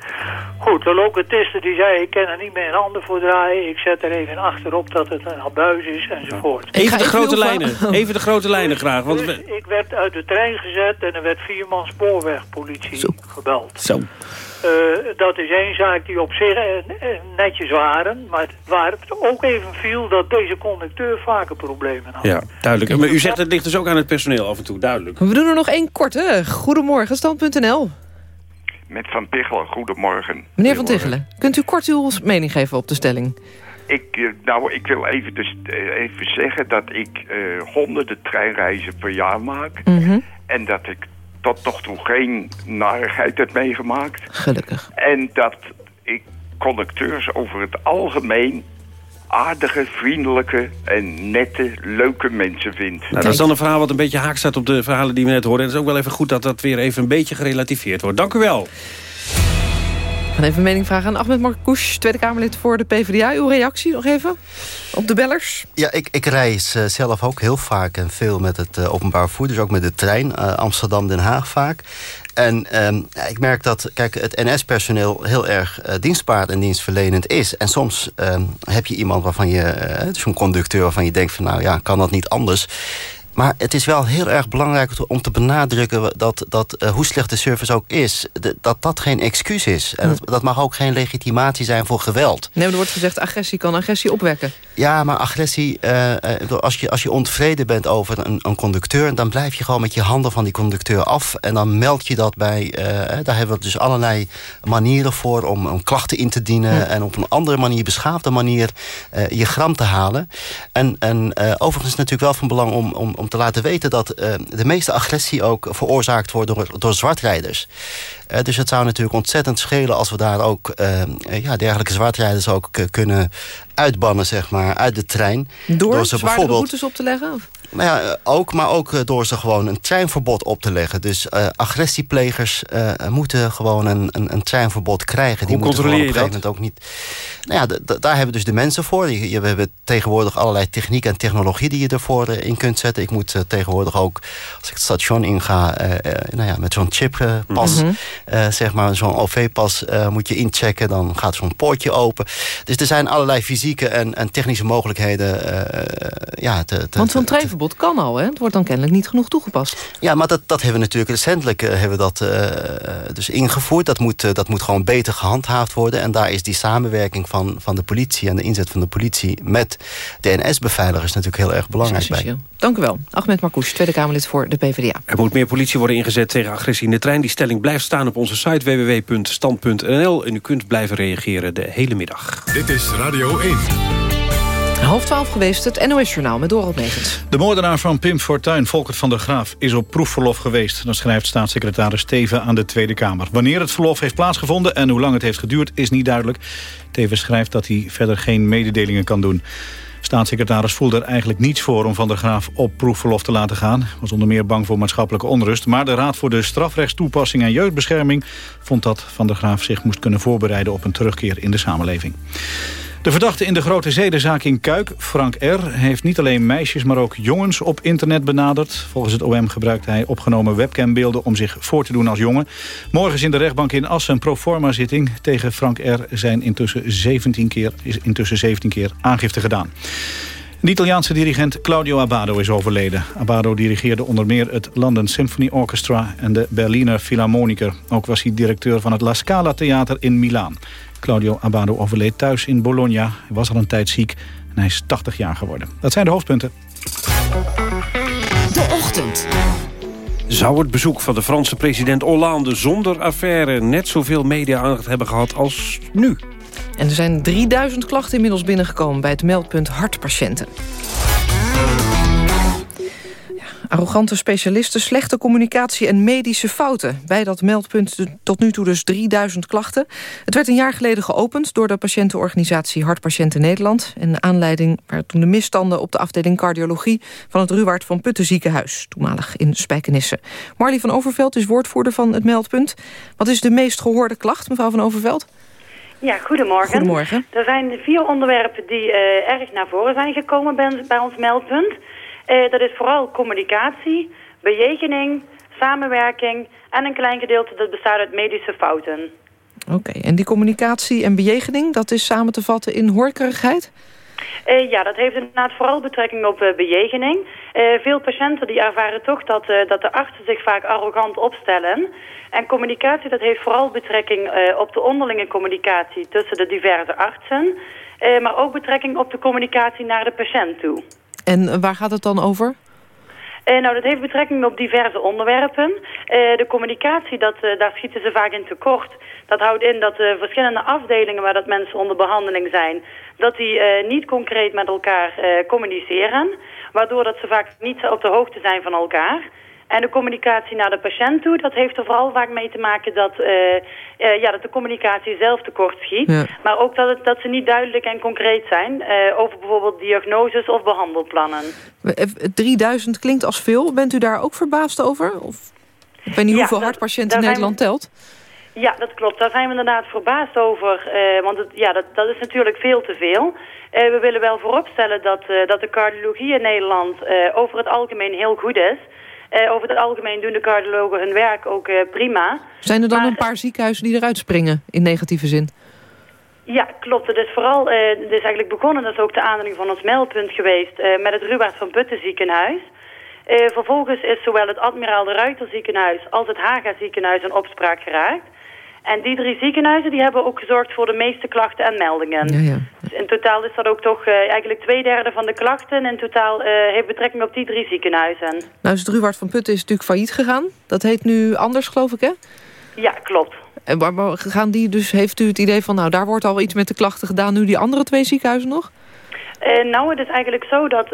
Goed, de locatiste die zei, ik kan er niet meer een handen voor draaien, ik zet er even achterop dat het een abuis is, enzovoort.
Even de grote lijnen, even de grote lijnen graag. Want
Dus ik werd uit de trein gezet en er werd vier man spoorwegpolitie gebeld.
zo.
Eh, dat is één zaak die op zich eh, eh, netjes waren. Maar waar het ook even viel dat deze conducteur vaker problemen had.
Ja, duidelijk. Maar u zegt het ligt dus ook aan het personeel af en toe, duidelijk.
We doen er nog één korte. Goedemorgen, stand.nl.
Met Van Tichelen, goedemorgen.
Meneer Van Tichelen, kunt u kort uw mening geven op de stelling?
Ik, nou, ik wil even, dus, even zeggen dat ik eh, honderden treinreizen per jaar maak.
Mhm.
En dat ik tot nog toe geen narigheid heb meegemaakt.
Gelukkig.
En dat ik conducteurs over het algemeen aardige, vriendelijke en nette, leuke mensen vind.
Nou, dat is dan een verhaal wat een beetje haak staat op de verhalen die we net hoorden. En het is ook wel even goed dat dat weer even een beetje gerelativeerd wordt. Dank u wel.
Gaan even een mening vragen aan Ahmed Marcouch, Tweede Kamerlid voor de PvdA. Uw reactie nog even op de bellers?
Ja, ik, ik reis eh, zelf ook heel vaak en veel met het eh, openbaar vervoer. Dus ook met de trein, eh, Amsterdam-Den Haag vaak. En ehm, ik merk dat kijk, het NS-personeel heel erg dienstbaar en dienstverlenend is. En soms ehm, heb je iemand waarvan je, zo'n conducteur waarvan je denkt van nou ja, kan dat niet anders. Maar het is wel heel erg belangrijk om te benadrukken... dat, dat uh, hoe slecht de service ook is, de, dat dat geen excuus is. En dat, dat, mag ook geen legitimatie zijn voor geweld.
Nee, er wordt gezegd agressie kan agressie opwekken.
Ja, maar agressie... Uh, als, je, als je ontevreden bent over een, een, conducteur... dan blijf je gewoon met je handen van die conducteur af. En dan meld je dat bij... Uh, daar hebben we dus allerlei manieren voor... om, om klachten in te dienen... Ja. en op een andere manier, beschaafde manier... je gram te halen. En, en overigens natuurlijk wel van belang om... om om te laten weten dat uh, de meeste agressie ook veroorzaakt wordt door, door zwartrijders. Uh, dus het zou natuurlijk ontzettend schelen als we daar ook uh, ja, dergelijke zwartrijders ook kunnen uitbannen, zeg maar, uit de trein.
Door, door ze bijvoorbeeld op te leggen? Of?
Nou ja, ook, maar ook door ze gewoon een treinverbod op te leggen. Dus uh, agressieplegers uh, moeten gewoon een, een, een treinverbod krijgen.
Die
Hoe
moeten
gewoon op
een
gegeven moment ook niet. Nou ja, daar hebben dus de mensen voor. Je, je, we hebben tegenwoordig allerlei techniek en technologie die je ervoor uh, in kunt zetten. Ik moet tegenwoordig ook, als ik het station inga, nou ja, met zo'n chippas, mm -hmm. zeg maar, zo'n OV-pas moet je inchecken. Dan gaat zo'n poortje open. Dus er zijn allerlei fysieke en, en technische mogelijkheden. ja, te, te,
Want zo'n treinverbod kan al, hè? Het wordt dan kennelijk niet genoeg toegepast.
Ja, maar dat, dat hebben we natuurlijk recentelijk uh, hebben we dat, uh, dus ingevoerd. Dat moet, uh, dat moet gewoon beter gehandhaafd worden. En daar is die samenwerking van, van de politie en de inzet van de politie... met de NS-beveiligers natuurlijk heel erg belangrijk bij.
Dank u wel. Ahmed Marcouch, Tweede Kamerlid voor de PvdA.
Er moet meer politie worden ingezet tegen agressie in de trein. Die stelling blijft staan op onze site www.stand.nl. En u kunt blijven reageren de hele middag.
Dit is Radio 1.
Half twaalf geweest, het NOS-journaal met Dorot Megens.
De moordenaar van Pim Fortuyn, Volkert van der Graaf, is op proefverlof geweest. Dat schrijft staatssecretaris Steven aan de Tweede Kamer. Wanneer het verlof heeft plaatsgevonden en hoe lang het heeft geduurd is niet duidelijk. Teven schrijft dat hij verder geen mededelingen kan doen. Staatssecretaris voelde er eigenlijk niets voor om Van der Graaf op proefverlof te laten gaan. was onder meer bang voor maatschappelijke onrust. Maar de Raad voor de Strafrechtstoepassing en Jeugdbescherming vond dat Van der Graaf zich moest kunnen voorbereiden op een terugkeer in de samenleving. De verdachte in de grote zedenzaak in Kuik, Frank R., heeft niet alleen meisjes, maar ook jongens op internet benaderd. Volgens het OM gebruikte hij opgenomen webcambeelden om zich voor te doen als jongen. Morgen is in de rechtbank in Assen een proforma-zitting. Tegen Frank R. zijn intussen 17 keer, is intussen 17 keer aangifte gedaan. De Italiaanse dirigent Claudio Abbado is overleden. Abbado dirigeerde onder meer het London Symphony Orchestra en de Berliner Philharmoniker. Ook was hij directeur van het La Scala Theater in Milaan. Claudio Abbado overleed thuis in Bologna. Hij was al een tijd ziek en hij is 80 jaar geworden. Dat zijn de hoofdpunten.
De ochtend.
Zou het bezoek van de Franse president Hollande zonder affaire... net zoveel media-aandacht hebben gehad als nu?
En er zijn 3000 klachten inmiddels binnengekomen... bij het meldpunt hartpatiënten. Arrogante specialisten, slechte communicatie en medische fouten. Bij dat meldpunt tot nu toe dus 3000 klachten. Het werd een jaar geleden geopend door de patiëntenorganisatie Hartpatiënten Nederland. En aanleiding waren toen de misstanden op de afdeling cardiologie... van het Ruwaard van Putten ziekenhuis, toenmalig in Spijkenisse. Marlie van Overveld is woordvoerder van het meldpunt. Wat is de meest gehoorde klacht, mevrouw van Overveld?
Ja, goedemorgen.
Goedemorgen.
Er zijn vier onderwerpen die uh, erg naar voren zijn gekomen bij, bij ons meldpunt... Uh, dat is vooral communicatie, bejegening, samenwerking en een klein gedeelte dat bestaat uit medische fouten.
Oké, okay. en die communicatie en bejegening, dat is samen te vatten in horkerigheid?
Uh, ja, dat heeft inderdaad vooral betrekking op uh, bejegening. Uh, veel patiënten die ervaren toch dat, dat de artsen zich vaak arrogant opstellen. En communicatie dat heeft vooral betrekking op de onderlinge communicatie tussen de diverse artsen. maar ook betrekking op de communicatie naar de patiënt toe.
En waar gaat het dan over?
Uh, nou, dat heeft betrekking op diverse onderwerpen. Uh, de communicatie, dat, uh, daar schieten ze vaak in tekort. Dat houdt in dat de verschillende afdelingen waar dat mensen onder behandeling zijn... dat die niet concreet met elkaar communiceren. Waardoor dat ze vaak niet op de hoogte zijn van elkaar. En de communicatie naar de patiënt toe, dat heeft er vooral vaak mee te maken dat, eh, eh, ja, dat de communicatie zelf tekort schiet.
Ja.
Maar ook dat, het, dat ze niet duidelijk en concreet zijn eh, over bijvoorbeeld diagnoses of behandelplannen.
Eh, 3000 klinkt als veel. Bent u daar ook verbaasd over? Of, ik weet niet
Ja,
hoeveel
dat-
hartpatiënten
zijn
Nederland telt.
Ja, dat klopt. Daar zijn we inderdaad verbaasd over. want het, ja, dat, dat is natuurlijk veel te veel. We willen wel vooropstellen dat, dat de cardiologie in Nederland over het algemeen heel goed is. Eh, over het algemeen doen de cardiologen hun werk ook eh, prima.
Zijn er dan een paar ziekenhuizen die eruit springen in negatieve zin?
Ja, klopt. Het is vooral, eh, het is eigenlijk begonnen, dat is ook de aanleiding van ons meldpunt geweest, met het Ruwaard van Putten ziekenhuis. Vervolgens is zowel het Admiraal de Ruiter ziekenhuis als het Haga ziekenhuis in opspraak geraakt. En die drie ziekenhuizen die hebben ook gezorgd voor de meeste klachten en meldingen.
Ja, ja.
Dus in totaal is dat ook toch eh, eigenlijk twee derde van de klachten. In totaal eh, heeft betrekking op die drie ziekenhuizen.
Nou, is het Ruwaard van Putten is natuurlijk failliet gegaan. Dat heet nu anders, geloof ik, hè?
Ja, klopt.
En waar, gaan die dus, heeft u het idee van... nou, daar wordt al iets met de klachten gedaan... nu die andere twee ziekenhuizen nog?
Eh, nou, het is eigenlijk zo dat,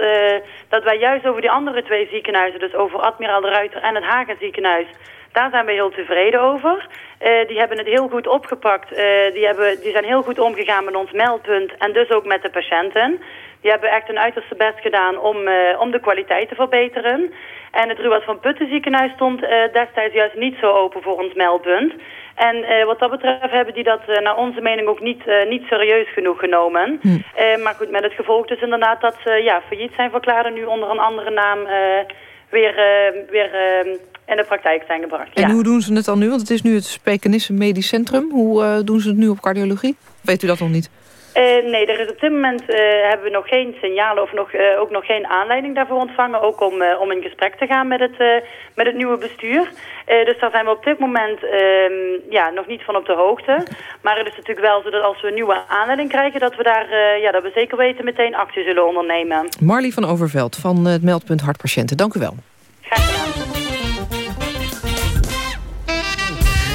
dat wij juist over die andere twee ziekenhuizen... dus over Admiraal de Ruiter en het Hagen ziekenhuis... daar zijn we heel tevreden over. Eh, die hebben het heel goed opgepakt. Eh, die, hebben, die zijn heel goed omgegaan met ons meldpunt... en dus ook met de patiënten. Die hebben echt hun uiterste best gedaan om, eh, om de kwaliteit te verbeteren. En het Ruwaard van Putten ziekenhuis stond destijds juist niet zo open voor ons meldpunt. En wat dat betreft hebben die dat naar onze mening ook niet, niet serieus genoeg genomen. Eh, maar goed, met het gevolg dus inderdaad dat ze ja, failliet zijn verklaard... en nu onder een andere naam weer, weer in de praktijk zijn gebracht.
En
ja.
hoe doen ze het dan nu? Want het is nu het Spekenisse Medisch Centrum. Hoe eh, doen ze het nu op cardiologie? Weet u dat nog niet?
Eh, nee, er is op dit moment eh, hebben we nog geen signalen of nog, ook nog geen aanleiding daarvoor ontvangen. Ook om, om in gesprek te gaan met het, met het nieuwe bestuur. Dus daar zijn we op dit moment ehm, ja, nog niet van op de hoogte. Maar het is natuurlijk wel zo dat als we een nieuwe aanleiding krijgen... dat we daar ja, dat we zeker weten meteen actie zullen ondernemen.
Marlie van Overveld van het meldpunt Hartpatiënten. Dank u wel.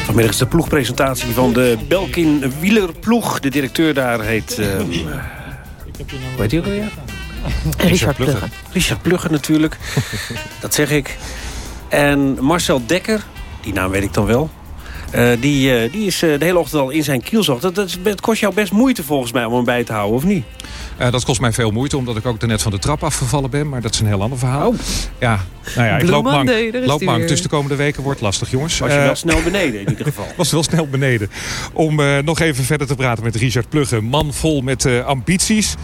Vanmiddag is de ploegpresentatie van de Belkin Wielerploeg. De directeur daar heet... eh hoe heet hij ook alweer?
Richard Plugge.
Richard Plugge natuurlijk. dat zeg ik. En Marcel Dekker, die naam weet ik dan wel... eh, die, eh, die is eh, de hele ochtend al in zijn kielzog. Dat, kost jou best moeite volgens mij om hem bij te houden, of niet?
Eh, dat kost mij veel moeite, omdat ik ook net van de trap afgevallen ben. Maar dat is een heel ander verhaal. Ja, nou ja, ik loop
is
Loop
weer.
dus de komende weken wordt lastig, jongens.
Was je wel snel beneden in ieder geval.
was wel snel beneden. Om eh, nog even verder te praten met Richard Plugge. Man vol met eh, ambities.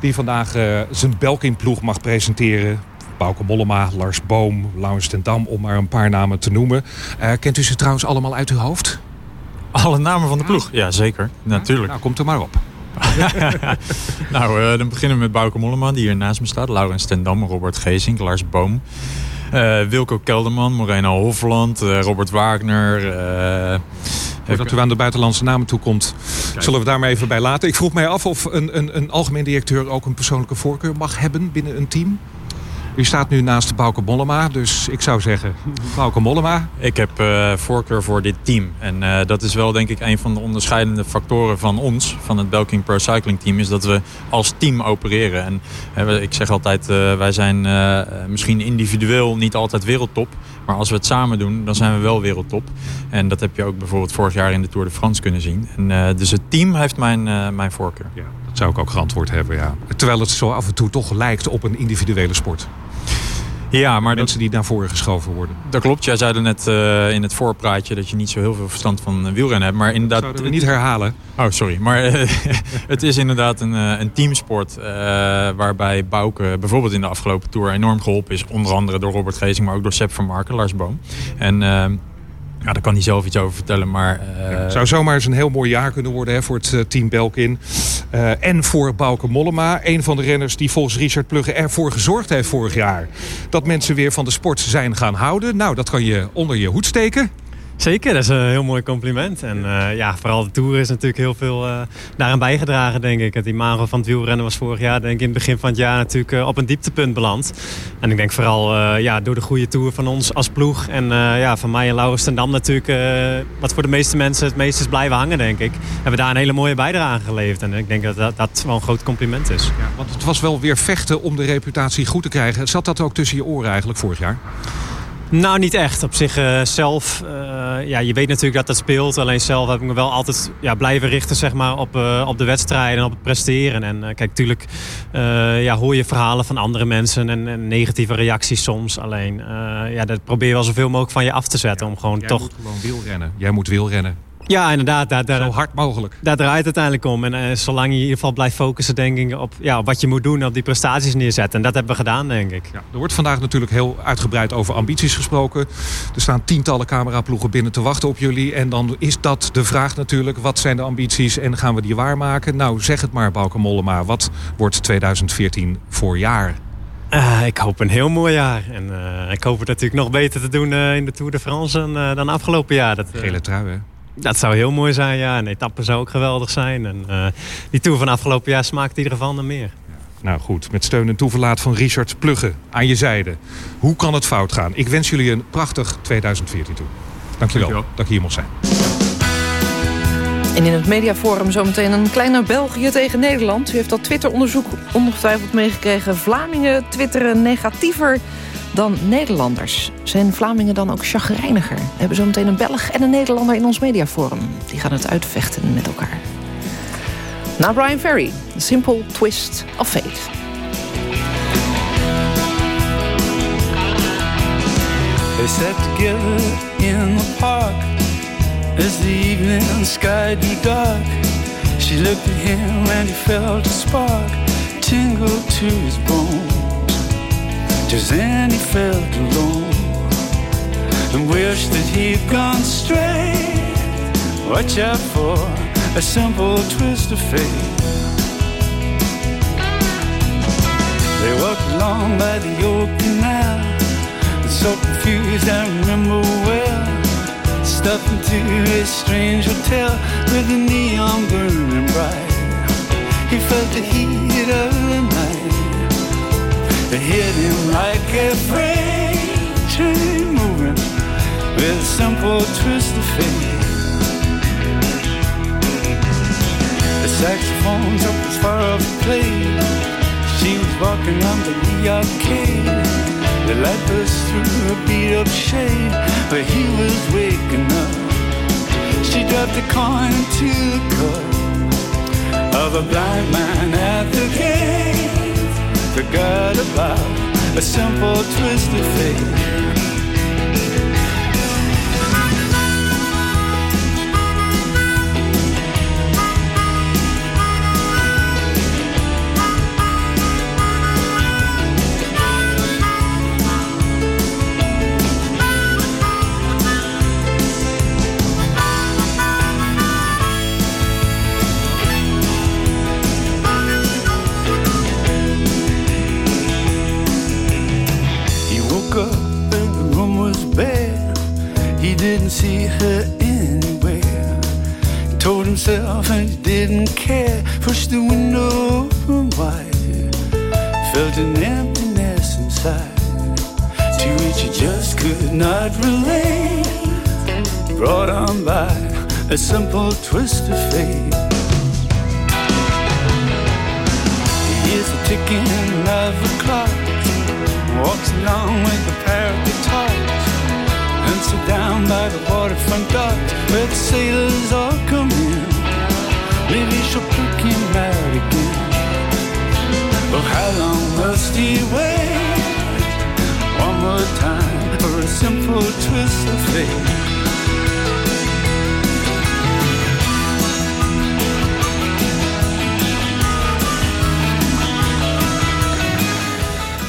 Die vandaag eh, zijn Belkin-ploeg mag presenteren. Bauke Mollema, Lars Boom, Laurens ten Dam, om maar een paar namen te noemen. Eh, kent u ze trouwens allemaal uit uw hoofd?
Alle namen van de ploeg? Ja, zeker. Natuurlijk.
Nou, komt er maar op.
nou, eh, dan beginnen we met Bauke Mollema, die hier naast me staat. Laurens ten Dam, Robert Gezink, Lars Boom. eh, Wilco Kelderman, Moreno Hofland, eh, Robert Wagner. eh,
Voordat u aan de buitenlandse namen toekomt, zullen we daar maar even bij laten. Ik vroeg mij af of een, een, een algemeen directeur ook een persoonlijke voorkeur mag hebben binnen een team. U staat nu naast Bauke Mollema, dus ik zou zeggen Bauke Mollema.
Ik heb eh, voorkeur voor dit team. En eh, dat is wel denk ik een van de onderscheidende factoren van ons, van het Belking Pro Cycling Team, is dat we als team opereren. En eh, ik zeg altijd, eh, wij zijn eh, misschien individueel niet altijd wereldtop. Maar als we het samen doen, dan zijn we wel wereldtop. En dat heb je ook bijvoorbeeld vorig jaar in de Tour de France kunnen zien. En, eh, dus het team heeft mijn, eh, mijn voorkeur.
Ja, dat zou ik ook geantwoord hebben, ja. Terwijl het zo af en toe toch lijkt op een individuele sport.
Ja, maar
Mensen die naar voren geschoven worden.
Dat klopt. Jij zei er net eh, in het voorpraatje dat je niet zo heel veel verstand van wielrennen hebt. Maar inderdaad.
We niet herhalen.
Oh, sorry. Maar eh, het is inderdaad een, eh, een teamsport. waarbij Bouke bijvoorbeeld in de afgelopen tour enorm geholpen is. Onder andere door Robert Gezing, maar ook door Sepp van Marken, Lars Boom. En ja, daar kan hij zelf iets over vertellen. Maar eh,
Het zou zomaar eens een heel mooi jaar kunnen worden hè, voor het eh, team Belkin. Eh, en voor Bauke Mollema. Een van de renners die volgens Richard Plugge ervoor gezorgd heeft vorig jaar... dat mensen weer van de sport zijn gaan houden. Nou, dat kan je onder je hoed steken.
Zeker, dat is een heel mooi compliment. En eh, ja, vooral de Tour is natuurlijk heel veel eh, daaraan bijgedragen, denk ik. Het imago van het wielrennen was vorig jaar, denk ik, in het begin van het jaar natuurlijk eh, op een dieptepunt beland. En ik denk vooral eh, ja, door de goede Tour van ons als ploeg. En eh, ja, van mij en Laurens ten Dam natuurlijk, eh, wat voor de meeste mensen het meest is blijven hangen, denk ik. Hebben we daar een hele mooie bijdrage aan geleverd. En ik denk dat dat, dat wel een groot compliment is.
Ja, want het was wel weer vechten om de reputatie goed te krijgen. Zat dat ook tussen je oren eigenlijk vorig jaar?
Nou, niet echt. Op zich uh, zelf, uh, ja, je weet natuurlijk dat dat speelt. Alleen zelf heb ik me wel altijd ja, blijven richten zeg maar, op, uh, op de wedstrijden en op het presteren. En kijk, natuurlijk ja, hoor je verhalen van andere mensen en, en negatieve reacties soms. Alleen, ja, dat probeer je wel zoveel mogelijk van je af te zetten. om gewoon
Jij
toch...
moet gewoon wielrennen. Jij moet wielrennen.
Ja, inderdaad. Daar, daar,
Zo hard mogelijk.
Daar draait het uiteindelijk om. En uh, zolang je in ieder geval blijft focussen denk ik, op, ja, op wat je moet doen, op die prestaties neerzetten. En dat hebben we gedaan, denk ik.
Ja, er wordt vandaag natuurlijk heel uitgebreid over ambities gesproken. Er staan tientallen cameraploegen binnen te wachten op jullie. En dan is dat de vraag natuurlijk. Wat zijn de ambities en gaan we die waarmaken? Nou, zeg het maar, Bauke Mollema. Wat wordt 2014 voor jaar?
Uh, ik hoop een heel mooi jaar. En uh, ik hoop het natuurlijk nog beter te doen uh, in de Tour de France dan, dan afgelopen jaar. Dat,
Gele trui, hè?
Dat zou heel mooi zijn, ja. Een etappe zou ook geweldig zijn. En uh, die Tour van afgelopen jaar smaakt in ieder geval naar meer.
Nou goed, met steun en toeverlaat van Richard Plugge aan je zijde. Hoe kan het fout gaan? Ik wens jullie een prachtig 2014 toe. Dankjewel, Dankjewel. dat ik hier mocht zijn.
En in het mediaforum zometeen een kleine België tegen Nederland. U heeft dat Twitter-onderzoek ongetwijfeld meegekregen. Vlamingen twitteren negatiever dan Nederlanders. Zijn Vlamingen dan ook chagrijniger? We hebben zometeen een Belg en een Nederlander in ons mediaforum. Die gaan het uitvechten met elkaar. Na Brian Ferry, Simple Twist of Fate.
They sat together in the park As the evening sky grew dark She looked at him and he felt a spark Tingle to his bones Then he felt alone And wished that he'd gone straight Watch out for a simple twist of fate. They walked along by the old canal So confused I remember well. Stepped into a strange hotel With a neon burning bright. He felt the heat of the night It hit him like a freight train moving With a simple twist of fate. The saxophone's up as far as played She was walking under the arcade. The light burst through a beat of shade But he was waking up. She dropped a coin into the cup Of a blind man at the gate Forgot about a simple twist of fate a simple twist of fate. He hears the ticking of the clock. Walks along with the pair of guitars and sit down by the waterfront docks where the sailors all come in. Maybe she'll pick him out again. But how long must he wait? One more time for a simple twist of fate.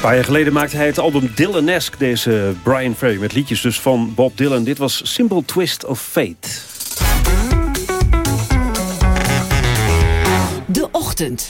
Een paar jaar geleden maakte hij het album Dylanesque, deze Brian Ferry... met liedjes dus van Bob Dylan. Dit was Simple Twist of Fate.
De Ochtend.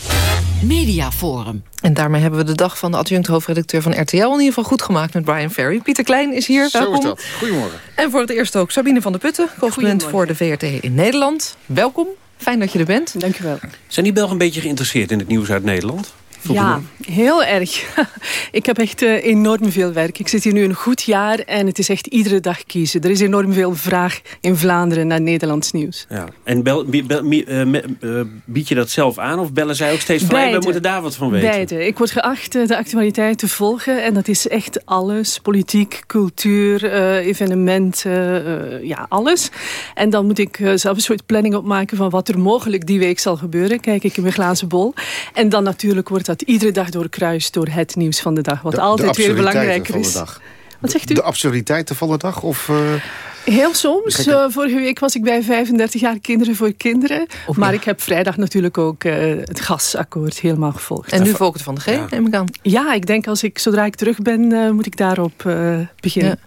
Mediaforum.
En daarmee hebben we de dag van de adjunct-hoofdredacteur van RTL... in ieder geval goed gemaakt met Brian Ferry. Pieter Klein is hier,
Zo
welkom.
is dat. Goedemorgen.
En voor het eerst ook Sabine van der Putten... correspondent voor de VRT in Nederland. Welkom, fijn dat je er bent.
Dankjewel.
Zijn die Belgen een beetje geïnteresseerd in het nieuws uit Nederland?
Ja, heel erg. ik heb echt eh, enorm veel werk. Ik zit hier nu een goed jaar en het is echt iedere dag kiezen. Er is enorm veel vraag in Vlaanderen naar Nederlands nieuws.
Ja. En bel, bel- eh, eh, bied je dat zelf aan of bellen zij ook steeds van... hey, we moeten daar wat van weten?
Beide. Ik word geacht de actualiteit te volgen. En dat is echt alles. Politiek, cultuur, evenementen, ja, alles. En dan moet ik zelf een soort planning opmaken van wat er mogelijk die week zal gebeuren. Kijk ik in mijn glazen bol. En dan natuurlijk wordt dat iedere dag doorkruist door het nieuws van de dag. Wat
De-
altijd
de
weer belangrijker
van de
is.
dag.
Wat zegt u?
De absurditeiten van de dag? Of, eh,
Heel soms. Eh, vorige week was ik bij 35 jaar Kinderen voor Kinderen. maar ik heb vrijdag natuurlijk ook eh, het gasakkoord helemaal gevolgd.
En nu Volkert van de G, neem ik aan.
Ja, ik denk als ik, zodra ik terug ben, eh, moet ik daarop eh, beginnen.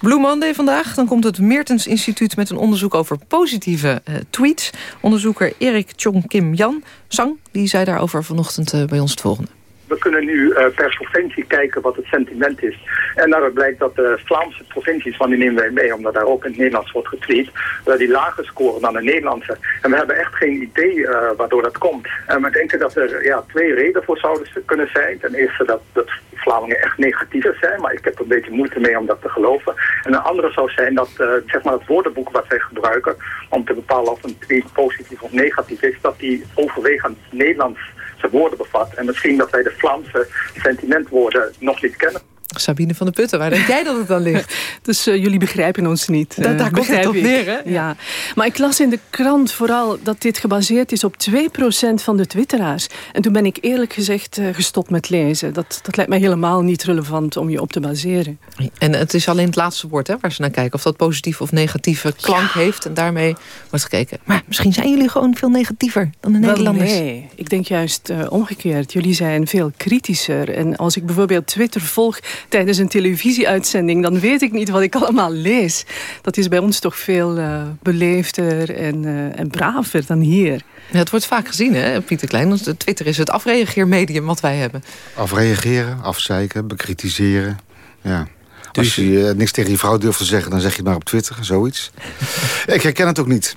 Blue Monday vandaag. Dan komt het Meertens Instituut met een onderzoek over positieve eh, tweets. Onderzoeker Erik Chong Kim Jan Sang, die zei daarover vanochtend eh, bij ons het volgende.
We kunnen nu eh, per provincie kijken wat het sentiment is. En daaruit blijkt dat de Vlaamse provincies, want die nemen wij mee, omdat daar ook in het Nederlands wordt getweet, dat die lager scoren dan de Nederlandse. En we hebben echt geen idee waardoor dat komt. En we denken dat er ja, twee redenen voor zouden kunnen zijn. Ten eerste dat, dat Vlamingen echt negatiever zijn, maar ik heb er een beetje moeite mee om dat te geloven. En een andere zou zijn dat eh, zeg maar het woordenboek wat wij gebruiken om te bepalen of een tweet positief of negatief is, dat die overwegend Nederlandse woorden bevat. En misschien dat wij de Vlaamse sentimentwoorden nog niet kennen.
Sabine van de Putten, waar denk jij dat het dan ligt?
Dus eh, jullie begrijpen ons niet. Dat- eh, daar komt het begrijp op ik.
neer, hè?
Ja. Maar ik las in de krant vooral dat dit gebaseerd is op 2% van de twitteraars. En toen ben ik eerlijk gezegd eh, gestopt met lezen. Dat, dat lijkt mij helemaal niet relevant om je op te baseren.
En het is alleen het laatste woord hè, waar ze naar kijken. Of dat positief of negatieve klank heeft. En daarmee wordt gekeken. Maar misschien zijn jullie gewoon veel negatiever dan de
Wel,
Nederlanders.
nee, ik denk juist omgekeerd. Jullie zijn veel kritischer. En als ik bijvoorbeeld Twitter volg tijdens een televisieuitzending... dan weet ik niet wat ik allemaal lees. Dat is bij ons toch veel eh, beleefder en, eh, en braver dan hier.
Ja, het wordt vaak gezien, hè, Pieter Klein. want de Twitter is het afreageermedium wat wij hebben.
afreageren, afzeiken, bekritiseren. Ja.
Dus-
Als je eh, niks tegen je vrouw durft te zeggen, dan zeg je het maar op Twitter, zoiets. ik herken het ook niet.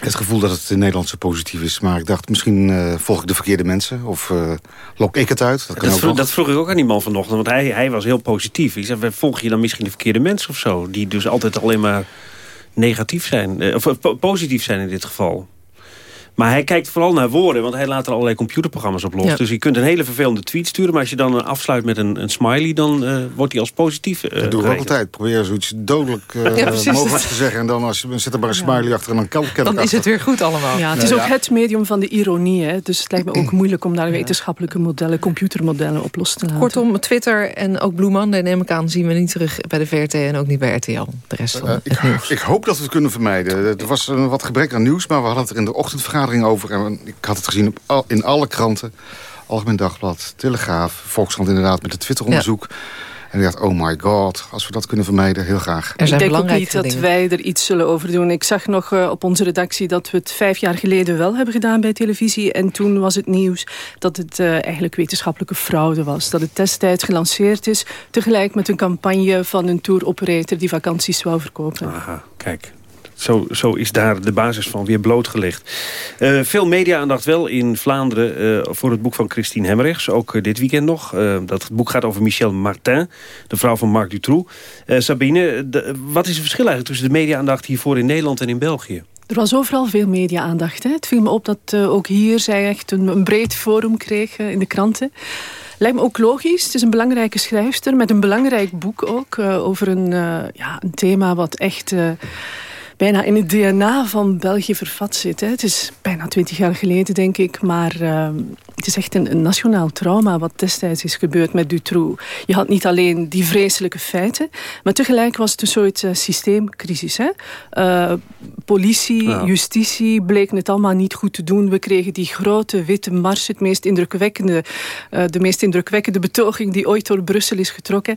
Het gevoel dat het in Nederland zo positief is. Maar ik dacht, misschien eh, volg ik de verkeerde mensen. Of eh, lok ik het uit. Dat kan
Dat
ook
vroeg, dat vroeg ik ook aan die man vanochtend, want hij, hij was heel positief. Ik zei, volg je dan misschien de verkeerde mensen of zo? Die dus altijd alleen maar negatief zijn. eh, Of po- positief zijn in dit geval. Maar hij kijkt vooral naar woorden, want hij laat er allerlei computerprogramma's op los.
Ja.
Dus je kunt een hele vervelende tweet sturen... maar als je dan afsluit met een, een smiley, dan eh, wordt hij als positief eh
Dat doe ik ook altijd. Probeer zoiets dodelijk eh,
Ja, precies.
mogelijk te zeggen. En dan als je, zet er maar een smiley achter en dan kan ken
Dan is het weer goed allemaal.
Ja, het is ook het medium van de ironie. Hè? Dus het lijkt me ook moeilijk om daar wetenschappelijke modellen, computermodellen op los te laten.
Kortom, Twitter en ook Blue Monday neem ik aan... zien we niet terug bij de VRT en ook niet bij RTL. De rest van het
ik,
nieuws.
ik hoop dat we het kunnen vermijden. Er was een wat gebrek aan nieuws, maar we hadden het er in de ochtendvergadering over. En ik had het gezien op al- in alle kranten. Algemeen Dagblad, Telegraaf, Volkskrant inderdaad met het Twitteronderzoek. En ik dacht, oh my god, als we dat kunnen vermijden, heel graag.
ik denk ook niet dat wij er iets zullen over doen. Ik zag nog eh, op onze redactie dat we het vijf jaar geleden wel hebben gedaan bij televisie. En toen was het nieuws dat het eh, eigenlijk wetenschappelijke fraude was. Dat het destijds gelanceerd is tegelijk met een campagne van een tour operator die vakanties wou verkopen.
Aha, kijk. Zo, zo is daar de basis van weer blootgelegd. Eh, veel media-aandacht wel in Vlaanderen eh, voor het boek van Christine Hemmerichs. Ook eh, dit weekend nog. Dat boek gaat over Michel Martin, de vrouw van Marc Dutroux. Sabine, wat is het verschil eigenlijk tussen de media-aandacht hiervoor in Nederland en in België?
Er was overal veel media-aandacht. Het viel me op dat ook hier zij echt een, breed forum kreeg in de kranten. Lijkt me ook logisch. Het is een belangrijke schrijfster met een belangrijk boek ook. over een, ja, een thema wat echt bijna in het DNA van België vervat zit. Hè. Het is bijna twintig jaar geleden, denk ik. Maar eh, het is echt een, een nationaal trauma wat destijds is gebeurd met Dutroux. Je had niet alleen die vreselijke feiten, maar tegelijk was het een soort eh, systeemcrisis. Hè. Eh, politie,
Ja.
justitie bleken het allemaal niet goed te doen. We kregen die grote witte mars, het meest indrukwekkende, eh, de meest indrukwekkende betoging die ooit door Brussel is getrokken.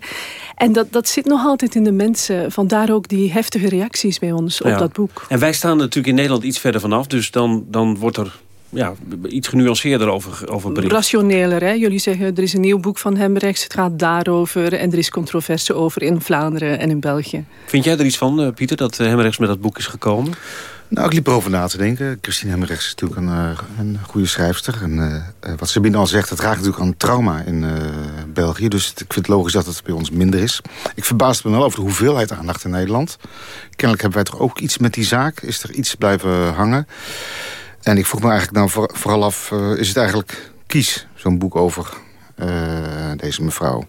En dat, dat zit nog altijd in de mensen. Vandaar ook die heftige reacties bij ons op dat boek.
En wij staan natuurlijk in Nederland iets verder vanaf. Dus dan, dan wordt er ja, iets genuanceerder over, over bericht.
Rationeler, hè? Jullie zeggen er is een nieuw boek van hem rechts, het gaat daarover en er is controverse over in Vlaanderen en in België.
Vind jij er iets van, eh, Pieter, dat uh, Hemmerichs met dat boek is gekomen?
Nou, ik liep erover na te denken. Christine Hemmerrechts is natuurlijk een, eh, een goede schrijfster. En eh, eh, wat Sabine al zegt, het raakt natuurlijk aan trauma in eh, België. Dus het- ik vind het logisch dat het bij ons minder is. Ik verbaas me wel over de hoeveelheid aandacht in Nederland. Kennelijk hebben wij toch ook iets met die zaak. Is er iets blijven hangen? En ik vroeg me eigenlijk nou voor- vooral af... eh, is het eigenlijk kies, zo'n boek over eh, deze mevrouw?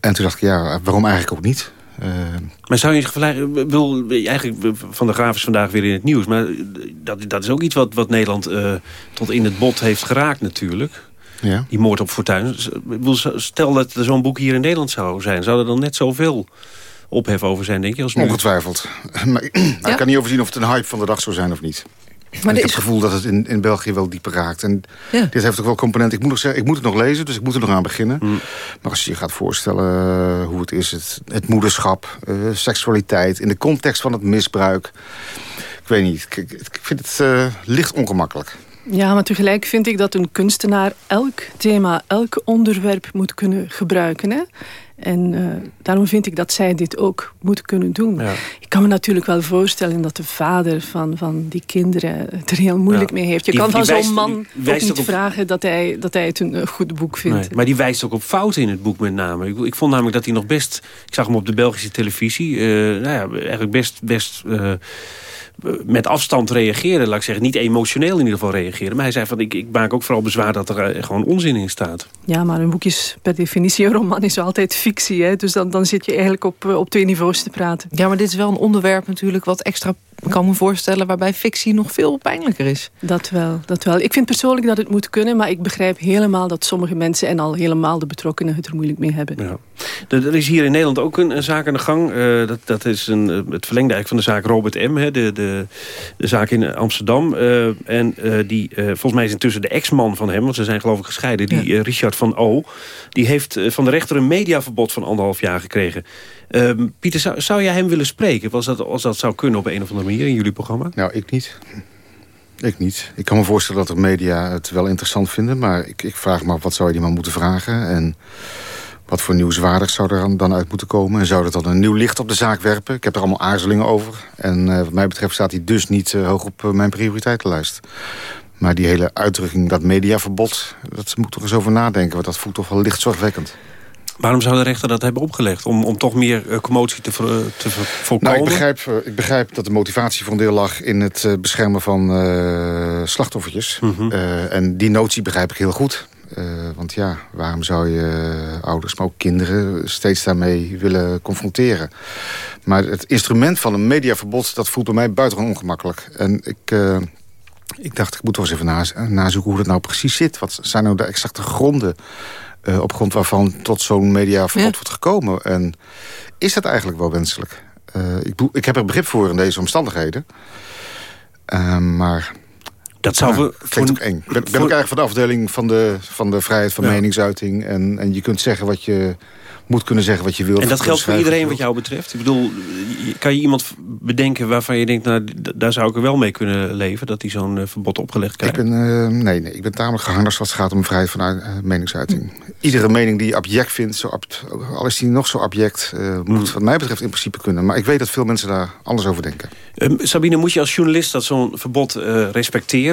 En toen dacht ik, ja, waarom eigenlijk ook niet? Eh,
Maar zou je vergelijken... Wil, eigenlijk, Van de Graaf is vandaag weer in het nieuws. Maar dat, dat is ook iets wat, wat Nederland eh, tot in het bot heeft geraakt natuurlijk.
Ja.
Die moord op Fortuyn. Stel dat er zo'n boek hier in Nederland zou zijn. Zou er dan net zoveel ophef over zijn, denk je? Als nu?
Ongetwijfeld. Maar, maar ik kan niet overzien of het een hype van de dag zou zijn of niet. Maar ik heb het gevoel dat het in, in België wel dieper raakt. En
Ja.
dit heeft ook wel component. Ik moet, nog zeggen, ik moet het nog lezen, dus ik moet er nog aan beginnen.
Mm.
Maar als je je gaat voorstellen eh, hoe het is, het, het moederschap, eh, seksualiteit... in de context van het misbruik. Ik weet niet, ik, ik, ik vind het eh, licht ongemakkelijk.
Ja, maar tegelijk vind ik dat een kunstenaar elk thema, elk onderwerp moet kunnen gebruiken. Hè? En eh, daarom vind ik dat zij dit ook moet kunnen doen. Ik kan me natuurlijk wel voorstellen dat de vader van, van die kinderen het er heel moeilijk
Ja.
mee heeft. Je
Die-
kan van zo'n man ook niet
op-
vragen dat hij, dat hij het een eh, goed boek vindt.
Nee, maar die wijst ook op fouten in het boek met name. Ik, ik vond namelijk dat hij nog best... Ik zag hem op de Belgische televisie. eh, nou ja, eigenlijk best, best met afstand reageren. Laat ik zeggen, niet emotioneel in ieder geval reageren. Maar hij zei van, ik, ik maak ook vooral bezwaar dat er eh, gewoon onzin in staat.
Ja, maar een boek is per definitie een roman is altijd fictie. Hè? Dus dan, dan zit je eigenlijk op, eh, op twee niveaus te praten.
Ja, maar dit is wel een onderwerp natuurlijk wat extra kan me voorstellen... waarbij fictie nog veel pijnlijker is.
Dat wel, dat wel. Ik vind persoonlijk dat het moet kunnen, maar ik begrijp helemaal dat sommige mensen en al helemaal de betrokkenen het er moeilijk mee hebben.
Ja. Er, is hier in Nederland ook een, een zaak aan de gang. Eh, dat, dat is een, eh, het verlengde eigenlijk van de zaak Robert M. Hè, de, de, de zaak in Amsterdam. Eh, en eh, die, eh, volgens mij is intussen de ex-man van hem... want ze zijn geloof ik gescheiden, die Richard van O... die heeft van de rechter een mediaverbod van anderhalf jaar gekregen. Ehm, Pieter, zou, zou jij hem willen spreken? Was dat, als dat zou kunnen op een of andere manier in jullie programma?
Nou, ik niet. Ik niet. Ik kan me voorstellen dat de media het wel interessant vinden... maar ik, ik vraag me af, wat zou je die man moeten vragen... en wat voor nieuwswaardig zou er dan- uit moeten komen... en zou dat dan een nieuw licht op de zaak werpen? Ik heb er allemaal aarzelingen over. En eh, wat mij betreft staat hij dus niet eh, hoog op eh, mijn prioriteitenlijst. Maar die hele uitdrukking, dat mediaverbod... dat moet toch eens over nadenken, want dat voelt toch wel licht zorgwekkend.
Waarom zou de rechter dat hebben opgelegd? Om, om toch meer eh, commotie te, ver- te voorkomen?
Nou, ik begrijp, eh, ik begrijp dat de motivatie voor een deel lag... in het eh, beschermen van eh, slachtoffertjes.
Mhm.
Eh, en die notie begrijp ik heel goed. Eh, want ja, waarom zou je eh, ouders, maar ook kinderen... steeds daarmee willen confronteren? Maar het instrument van een mediaverbod... dat voelt bij mij buitengewoon ongemakkelijk. En ik... eh, ik dacht, ik moet wel eens even na, nazoeken hoe dat nou precies zit. Wat zijn nou de exacte gronden eh, op grond waarvan tot zo'n mediaverbod wordt gekomen? En is dat eigenlijk wel wenselijk? Eh, ik, ik heb er begrip voor in deze omstandigheden. Eh, maar...
Dat zou
ja,
voor-
ook eng. Ik ben, ook eigenlijk van de afdeling van de, van de vrijheid van
Ja.
meningsuiting. En, en je kunt zeggen wat je moet kunnen zeggen wat je wil.
En dat geldt voor iedereen
wat
jou betreft? Ik bedoel, kan je iemand bedenken waarvan je denkt... nou, daar zou ik er wel mee kunnen leven... dat hij zo'n eh, verbod opgelegd
wilt.
krijgt?
Ik ben, eh, nee, nee, ik ben tamelijk geharnast als het gaat om vrijheid van eh, meningsuiting. Iedere mening die je abject vindt, zo ab- al is die nog zo abject...
Hmm.
moet wat mij betreft in principe kunnen. Maar ik weet dat veel mensen daar anders over denken.
Ehm, Sabine, moet je als journalist dat zo'n verbod eh,